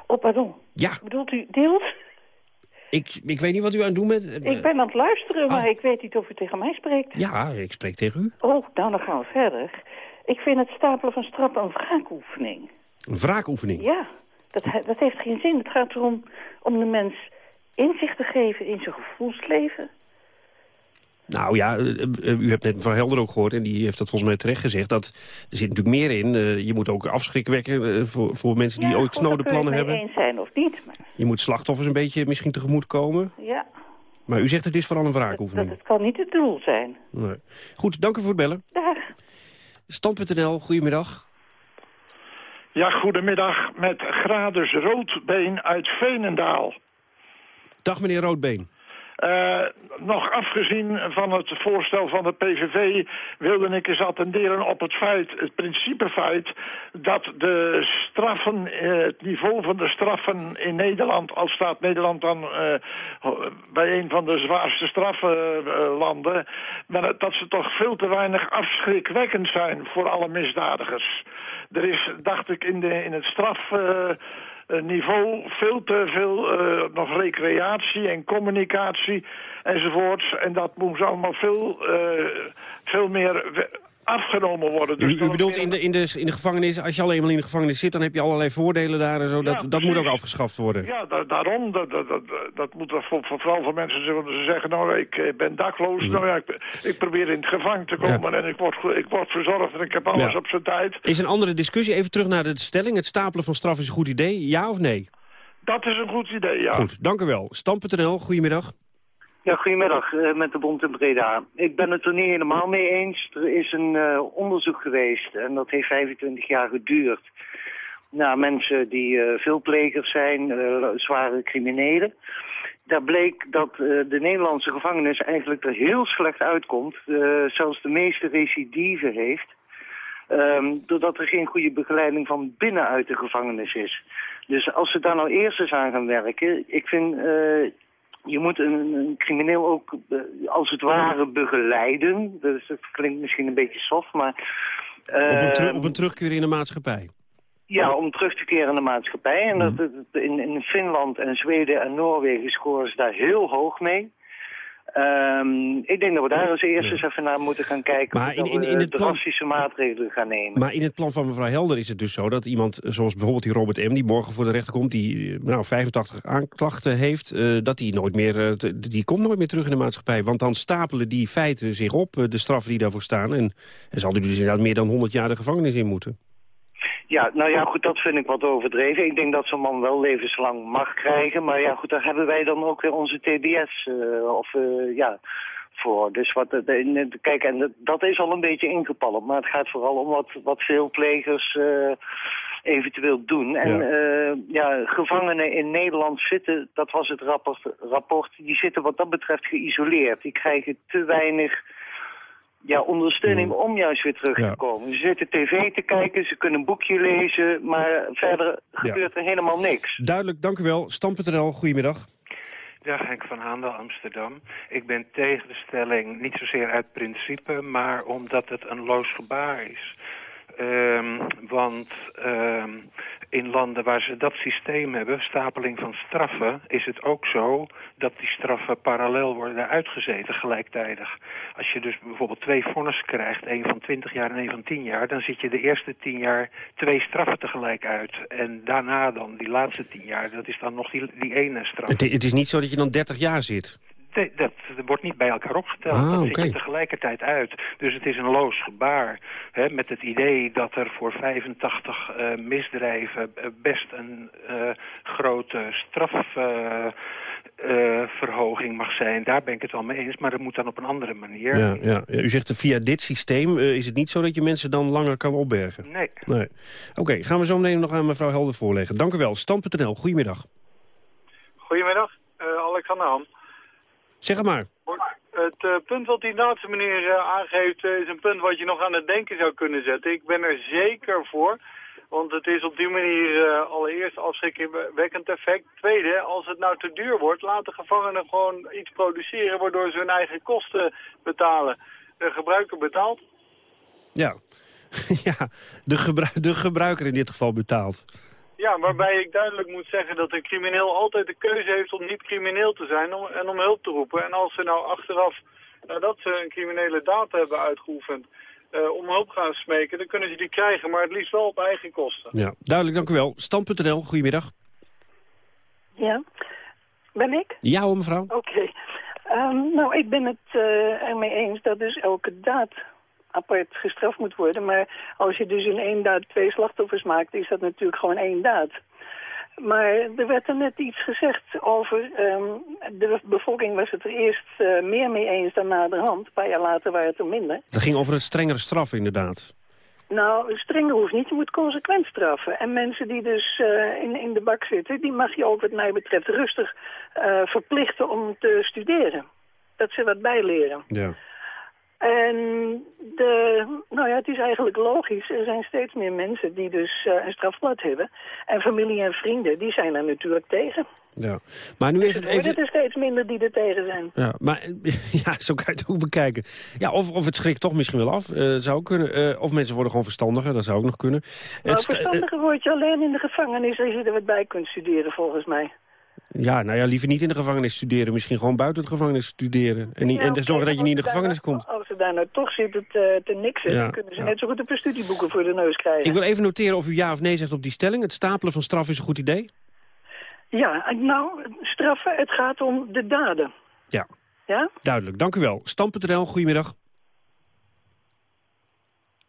Oh, pardon. Ja. Bedoelt u deelt? Ik, ik weet niet wat u aan het doen bent. Ik ben aan het luisteren, maar ik weet niet of u tegen mij spreekt. Ja, ik spreek tegen u. Oh, nou dan gaan we verder. Ik vind het stapelen van strappen een wraakoefening. Een wraakoefening. Ja, dat, dat heeft geen zin. Het gaat erom om de mens inzicht te geven in zijn gevoelsleven. Nou ja, eh, eh, u hebt net mevrouw Helder ook gehoord... en die heeft dat volgens mij terecht gezegd... dat er zit natuurlijk meer in. Eh, je moet ook afschrik wekken voor, voor mensen die ja, ooit snode plannen hebben. eens zijn of niet. Maar, Je moet slachtoffers een beetje misschien tegemoet komen. ja, Maar u zegt het is vooral een dat, wraakoefening. het kan niet het doel zijn. Nee. Goed, dank u voor het bellen. Dag. Stand.nl, goedemiddag. Ja, goedemiddag met Gradus Roodbeen uit Veenendaal. Dag meneer Roodbeen. Eh, nog afgezien van het voorstel van de PVV wilde ik eens attenderen op het feit, het principefeit, dat de straffen, eh, het niveau van de straffen in Nederland, al staat Nederland dan eh, bij een van de zwaarste straflanden, maar dat ze toch veel te weinig afschrikwekkend zijn voor alle misdadigers. Er is, dacht ik, in, de, in het straf... eh, niveau veel te veel eh, nog recreatie en communicatie enzovoorts. En dat moest allemaal veel, eh, veel meer afgenomen worden. Dus U, u bedoelt in de, in, de, in de gevangenis, als je al eenmaal in de gevangenis zit... dan heb je allerlei voordelen daar en zo. Dat, dat moet ook afgeschaft worden. Ja, da- daarom. Dat, dat, dat, dat moet er voor, voor- vooral voor mensen zeggen, ze zeggen... nou, ik ben dakloos. Nou ja, ik, ik probeer in het gevangen te komen en ik word, ik word verzorgd en ik heb alles op zijn tijd. Is een andere discussie. Even terug naar de stelling. Het stapelen van straf is een goed idee. Ja of nee? Dat is een goed idee, ja. Goed, dank u wel. Stam.nl, goedemiddag. Ja, goedemiddag eh, met de Bond in Breda. Ik ben het er niet helemaal mee eens. Er is een eh, onderzoek geweest en dat heeft 25 jaar geduurd. Naar mensen die eh veelplegers zijn, zware criminelen. Daar bleek dat de Nederlandse gevangenis eigenlijk er heel slecht uitkomt. zelfs de meeste recidive heeft. Ehm, doordat er geen goede begeleiding van binnenuit de gevangenis is. Dus als ze daar nou eerst eens aan gaan werken... Ik vind, je moet een, een crimineel ook eh, als het ware begeleiden. Dus dat klinkt misschien een beetje soft, maar... Op een, teru- ehm, op een terugkeer in de maatschappij. ja, om terug te keren in de maatschappij. En dat, dat- in, in Finland en Zweden en Noorwegen scoren ze daar heel hoog mee. Ehm, ik denk dat we daar als eerst eens even naar moeten gaan kijken... Maar in- in- we in het plan- drastische maatregelen gaan nemen. Maar in het plan van mevrouw Helder is het dus zo dat iemand, eh, zoals bijvoorbeeld die Robert M., die morgen voor de rechter komt, die eh, nou, 85 aanklachten heeft, eh, dat die nooit meer, die komt nooit meer terug in de maatschappij. Want dan stapelen die feiten zich op, de straffen die daarvoor staan. En, en zal die dus inderdaad meer dan 100 jaar de gevangenis in moeten. Ja, nou ja, goed, dat vind ik wat overdreven. Ik denk dat zo'n man wel levenslang mag krijgen. Maar ja, goed, daar hebben wij dan ook weer onze TDS uh, of uh, ja, voor. Dus wat, uh, kijk, en dat, is al een beetje ingepalmd. Maar het gaat vooral om wat, wat veel plegers eventueel doen. En ja. ja, gevangenen in Nederland zitten, dat was het rapport, rapport, die zitten wat dat betreft geïsoleerd. Die krijgen te weinig ja, ondersteuning Hmm. om juist weer terug te komen. Ze zitten tv te kijken, ze kunnen een boekje lezen, maar verder gebeurt er helemaal niks. Duidelijk, dank u wel. Stam.nl, goedemiddag. Dag Henk van Haandel, Amsterdam. Ik ben tegen de stelling, niet zozeer uit principe, maar omdat het een loos gebaar is. Um, want um, in landen waar ze dat systeem hebben, stapeling van straffen, is het ook zo dat die straffen parallel worden uitgezeten gelijktijdig. Als je dus bijvoorbeeld twee vonnissen krijgt, één van 20 jaar en één van 10 jaar, dan zit je de eerste 10 jaar twee straffen tegelijk uit. En daarna dan, die laatste 10 jaar, dat is dan nog die, ene straf. Het, het is niet zo dat je dan 30 jaar zit? Nee, dat, dat wordt niet bij elkaar opgeteld. Ah, dat okay. zit er tegelijkertijd uit. Dus het is een loos gebaar. Hè, met het idee dat er voor 85 uh, misdrijven best een uh, grote strafverhoging uh, mag zijn. Daar ben ik het wel mee eens. Maar dat moet dan op een andere manier. Ja, ja. U zegt via dit systeem is het niet zo dat je mensen dan langer kan opbergen? Nee. nee. Oké, okay, gaan we zo meteen nog aan mevrouw Helder voorleggen. Dank u wel. Stam.nl, goedemiddag. Goedemiddag, Alexander Han. Zeg het maar. Het uh, punt wat die laatste meneer uh, aangeeft uh, is een punt wat je nog aan het denken zou kunnen zetten. Ik ben er zeker voor, want het is op die manier allereerst afschrikwekkend effect. Tweede, als het nou te duur wordt, laat de gevangenen gewoon iets produceren waardoor ze hun eigen kosten betalen. De gebruiker betaalt. Ja, ja de, gebru de gebruiker in dit geval betaalt. Ja, waarbij ik duidelijk moet zeggen dat een crimineel altijd de keuze heeft om niet crimineel te zijn om, en om hulp te roepen. En als ze nou achteraf, nadat ze een criminele daad hebben uitgeoefend, uh, om hulp gaan smeken, dan kunnen ze die krijgen, maar het liefst wel op eigen kosten. Ja, duidelijk, dank u wel. Stand.nl, goedemiddag. Ja, ben ik? Ja hoor, mevrouw. Oké. Okay. Um, nou, ik ben het uh, ermee eens dat dus elke daad apart gestraft moet worden. Maar als je dus in één daad twee slachtoffers maakt, is dat natuurlijk gewoon één daad. Maar er werd er net iets gezegd over... Um, de bevolking was het er eerst uh, meer mee eens dan naderhand. Een paar jaar later waren het er minder. Dat ging over een strengere straf inderdaad. Nou, strenger hoeft niet. Je moet consequent straffen. En mensen die dus uh, in, in de bak zitten... die mag je ook wat mij betreft rustig uh, verplichten om te studeren. Dat ze wat bijleren. Ja. En de, nou ja, het is eigenlijk logisch. Er zijn steeds meer mensen die dus uh, een strafblad hebben. En familie en vrienden, die zijn er natuurlijk tegen. Ja, maar nu dus even... er worden er steeds minder die er tegen zijn. Ja, maar ja, zo kan je het ook bekijken. Ja, of, of het schrikt toch misschien wel af, uh, zou kunnen. Uh, of mensen worden gewoon verstandiger, dat zou ook nog kunnen. Nou, het verstandiger word je alleen in de gevangenis als je er wat bij kunt studeren, volgens mij. Ja, nou ja, liever niet in de gevangenis studeren. Misschien gewoon buiten de gevangenis studeren. En, niet, en zorgen dat je niet in de gevangenis nou, komt. Als ze daar nou toch zitten te, te niksen, Ja, dan kunnen ze ja. net zo goed een paar studieboeken voor de neus krijgen. Ik wil even noteren of u ja of nee zegt op die stelling. Het stapelen van straf is een goed idee? Ja, nou, straffen, het gaat om de daden. Ja, Ja? duidelijk. Dank u wel. Stam.nl, goedemiddag.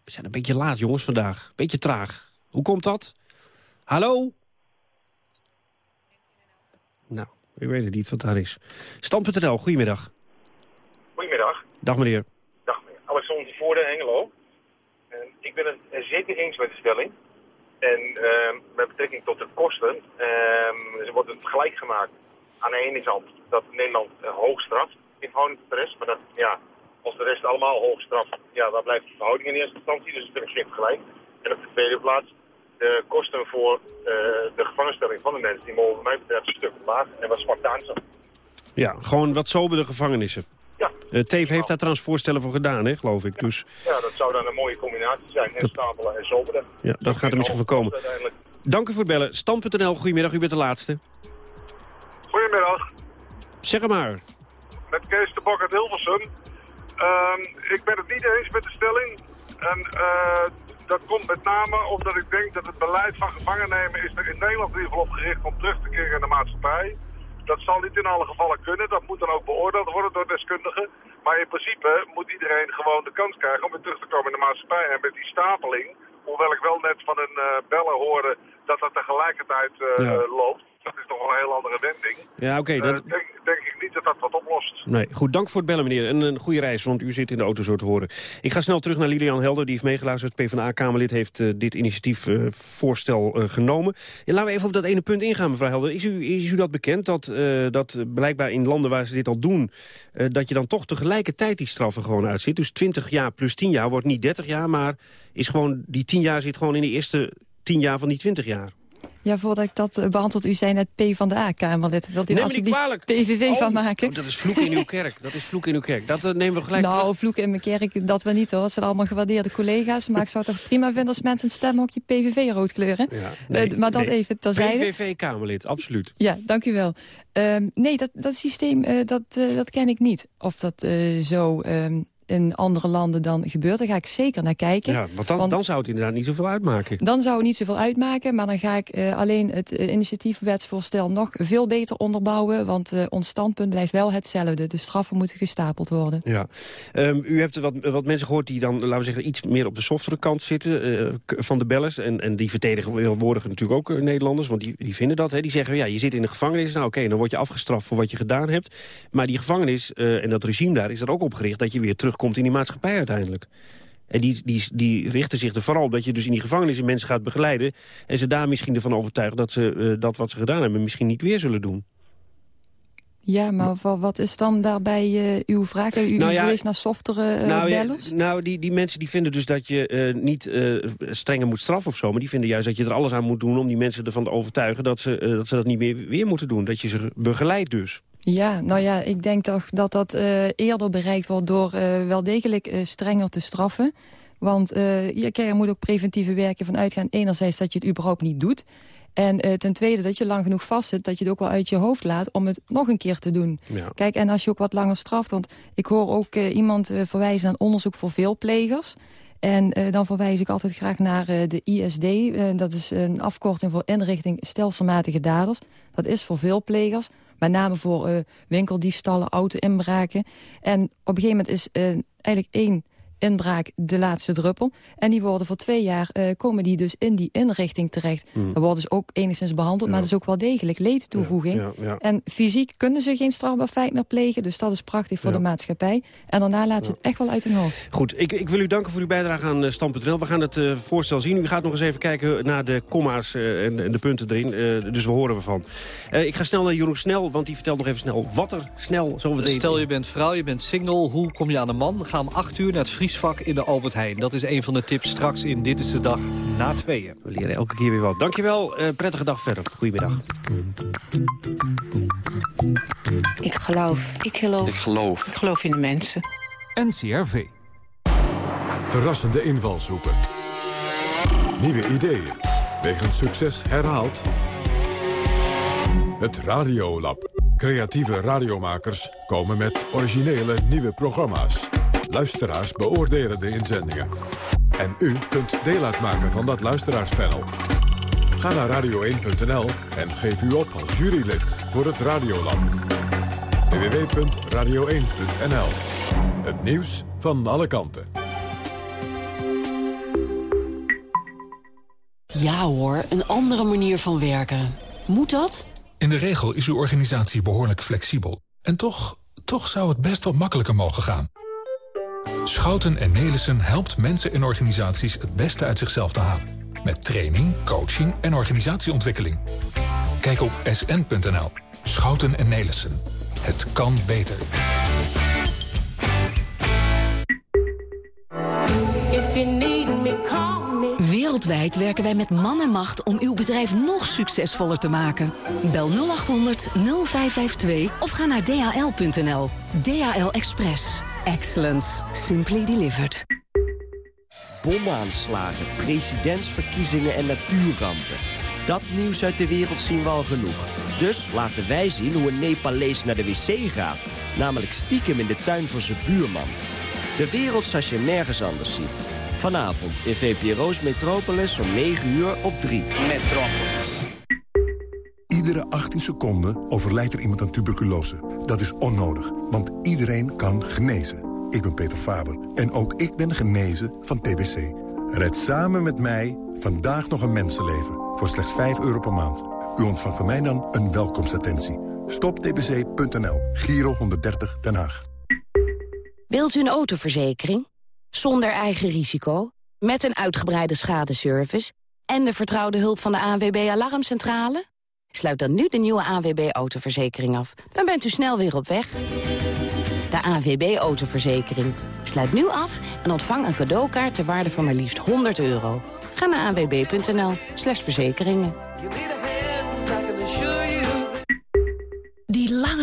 We zijn een beetje laat, jongens, vandaag. Beetje traag. Hoe komt dat? Hallo? Nou, ik weet het niet wat daar is. Stam.nl, goedemiddag. Goedemiddag. Dag meneer. Dag meneer. Alexander Voorde, Hengelo. En ik ben het er zeker eens met de stelling. En uh, met betrekking tot de kosten, uh, ze worden gelijk gemaakt. Aan de ene kant dat Nederland uh, hoog straft in verhouding tot de rest. Maar dat, ja, als de rest allemaal hoog straft, ja, dan blijft die verhouding in eerste instantie. Dus het is een gelijk. En op de tweede plaats, de kosten voor uh, de gevangenstelling van de mensen, die mogen wat mij betreft een stuk laag en wat Spartaanse. Ja, gewoon wat sobere gevangenissen. Ja. Uh, Teef heeft daar trouwens voorstellen voor gedaan, hè, geloof ik. Dus Ja, dat zou dan een mooie combinatie zijn. En stapelen en soberen. ja, dat gaat er misschien van komen. Dank u voor het bellen. Stam.nl, goedemiddag, u bent de laatste. Goedemiddag, Zeg maar. met Kees de Bak uit Hilversum. Ehm, ik ben het niet eens met de stelling. En eh, dat komt met name omdat ik denk dat het beleid van gevangen nemen is er in Nederland in ieder geval op gericht om terug te keren in de maatschappij. Dat zal niet in alle gevallen kunnen. Dat moet dan ook beoordeeld worden door deskundigen. Maar in principe moet iedereen gewoon de kans krijgen om weer terug te komen in de maatschappij. En met die stapeling, hoewel ik wel net van hun eh, bellen horen dat dat tegelijkertijd eh, Ja. loopt. Dat is toch wel een heel andere wending. Ja, oké. Eh, dat... denk, denk ik niet dat dat wat oplost. Nee, goed, dank voor het bellen, meneer. En een goede reis, want u zit in de auto zo te horen. Ik ga snel terug naar Lilian Helder, die heeft meegeluisterd. Het PvdA-Kamerlid heeft eh, dit initiatiefvoorstel eh, genomen. Ja, laten we even op dat ene punt ingaan, mevrouw Helder. Is u, is u dat bekend, dat, dat blijkbaar in landen waar ze dit al doen... dat je dan toch tegelijkertijd die straffen gewoon uitzit? Dus 20 jaar plus 10 jaar wordt niet 30 jaar, maar is gewoon, die 10 jaar zit gewoon in de eerste 10 jaar van die 20 jaar. Ja, voordat ik dat eh, beantwoord, u zei net P van de A-Kamerlid. Wilt u er alsjeblieft. PVV van Oh, maken? oh, dat is vloek in uw kerk. Dat is vloek in uw kerk. Dat eh, nemen we gelijk nou, terug. vloeken in mijn kerk, dat we niet hoor. Het zijn allemaal gewaardeerde collega's. Maar ik zou het toch prima vinden als mensen een stemhokje PVV rood kleuren. nee, Eh, maar dat nee. even terzijde. PVV-Kamerlid, absoluut. Ja, dank u wel. Ehm, nee, dat, dat systeem, dat, dat ken ik niet. Of dat zo ehm, in andere landen dan gebeurt. Daar ga ik zeker naar kijken. Ja, want dan, dan zou het inderdaad niet zoveel uitmaken. Dan zou het niet zoveel uitmaken, maar dan ga ik eh, alleen het eh, initiatiefwetsvoorstel nog veel beter onderbouwen. Want eh, ons standpunt blijft wel hetzelfde. De straffen moeten gestapeld worden. Ja. Ehm, u hebt wat, wat mensen gehoord die dan, laten we zeggen, iets meer op de softere kant zitten van de bellers. En, en die vertegenwoordigen natuurlijk ook Nederlanders, want die, die vinden dat. Hè. Die zeggen, ja, je zit in de gevangenis, nou oké, dan word je afgestraft voor wat je gedaan hebt. Maar die gevangenis en dat regime daar is er ook op gericht dat je weer terugkomt in die maatschappij uiteindelijk. En die, die, die richten zich er vooral op dat je dus in die gevangenissen mensen gaat begeleiden... en ze daar misschien ervan overtuigt dat ze eh, dat wat ze gedaan hebben misschien niet weer zullen doen. Ja, maar wa- wat is dan daarbij eh, uw vraag? U, Nou ja, naar softere eh, nou, ja, nou die, die mensen die vinden dus dat je niet strenger moet straffen of zo... maar die vinden juist dat je er alles aan moet doen om die mensen ervan te overtuigen... dat ze, dat, ze dat niet meer weer moeten doen. Dat je ze begeleidt dus. Ja, nou ja, ik denk toch dat dat eh, eerder bereikt wordt door eh, wel degelijk eh, strenger te straffen. Want er moet ook preventieve werken van uitgaan. Enerzijds dat je het überhaupt niet doet. En ten tweede dat je lang genoeg vastzit, dat je het ook wel uit je hoofd laat om het nog een keer te doen. Ja. Kijk, en als je ook wat langer straft, want ik hoor ook iemand verwijzen naar onderzoek voor veelplegers. En dan verwijs ik altijd graag naar de ISD. dat is een afkorting voor inrichting stelselmatige daders. Dat is voor veelplegers. Met name voor eh, winkeldiefstallen, auto-inbraken. En op een gegeven moment is eh, eigenlijk één inbraak de laatste druppel. En die worden voor twee jaar, eh, komen die dus in die inrichting terecht. Hmm. Dan worden ze ook enigszins behandeld, maar dat is ook wel degelijk leedtoevoeging. Ja, ja, ja. En fysiek kunnen ze geen strafbaar feit meer plegen. Dus dat is prachtig voor Ja. de maatschappij. En daarna laat ze het echt wel uit hun hoofd. Goed, ik, ik wil u danken voor uw bijdrage aan uh. We gaan het uh, voorstel zien. U gaat nog eens even kijken naar de komma's uh, en, en, de punten erin. Uh, dus we horen ervan. ik ga snel naar Jeroen Snel, want die vertelt nog even snel wat er snel zo meteen... Stel je bent vrouw, je bent single, hoe kom je aan een man? Ga om 8 uur naar het vriesvak in de Albert Heijn. Dat is een van de tips straks in Dit is de Dag na tweeën. We leren elke keer weer wat. Dankjewel, prettige dag verder. Goedemiddag. Ik geloof. Ik geloof. Ik geloof. Ik geloof in de mensen. NCRV. Verrassende invalshoeken. Nieuwe ideeën. Wegens succes herhaald. Het Radiolab. Creatieve radiomakers komen met originele nieuwe programma's. Luisteraars beoordelen de inzendingen. En u kunt deel uitmaken van dat luisteraarspanel. Ga naar radio1.nl en geef u op als jurylid voor het Radiolab. www.radio1.nl Het nieuws van alle kanten. Ja hoor, een andere manier van werken. Moet dat? In de regel is uw organisatie behoorlijk flexibel. En toch, toch zou het best wat makkelijker mogen gaan. Schouten en Nelissen helpt mensen en organisaties het beste uit zichzelf te halen. Met training, coaching en organisatieontwikkeling. Kijk op sn.nl. Schouten en Nelissen. Het kan beter. Wereldwijd werken wij met man en macht om uw bedrijf nog succesvoller te maken. Bel 0800 0552 of ga naar dhl.nl. DHL Express. Excellence. Simply delivered. Bomaanslagen, presidentsverkiezingen en natuurrampen. Dat nieuws uit de wereld zien we al genoeg. Dus laten wij zien hoe een Nepalees naar de wc gaat. Namelijk stiekem in de tuin van zijn buurman. De wereld zoals je nergens anders ziet. Vanavond in VPRO's Metropolis om 9 uur op 3. Metropolis. Iedere 18 seconden overlijdt er iemand aan tuberculose. Dat is onnodig, want iedereen kan genezen. Ik ben Peter Faber en ook ik ben genezen van TBC. Red samen met mij vandaag nog een mensenleven voor slechts 5 euro per maand. U ontvangt van mij dan een welkomstattentie. Stoptbc.nl, Giro 130 Den Haag. Wilt u een autoverzekering? Zonder eigen risico? Met een uitgebreide schadeservice? En de vertrouwde hulp van de ANWB Alarmcentrale? Sluit dan nu de nieuwe ANWB autoverzekering af. Dan bent u snel weer op weg. De ANWB autoverzekering. Sluit nu af en ontvang een cadeaukaart ter waarde van maar liefst 100 euro. Ga naar anwb.nl slash verzekeringen.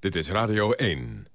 Dit is Radio 1.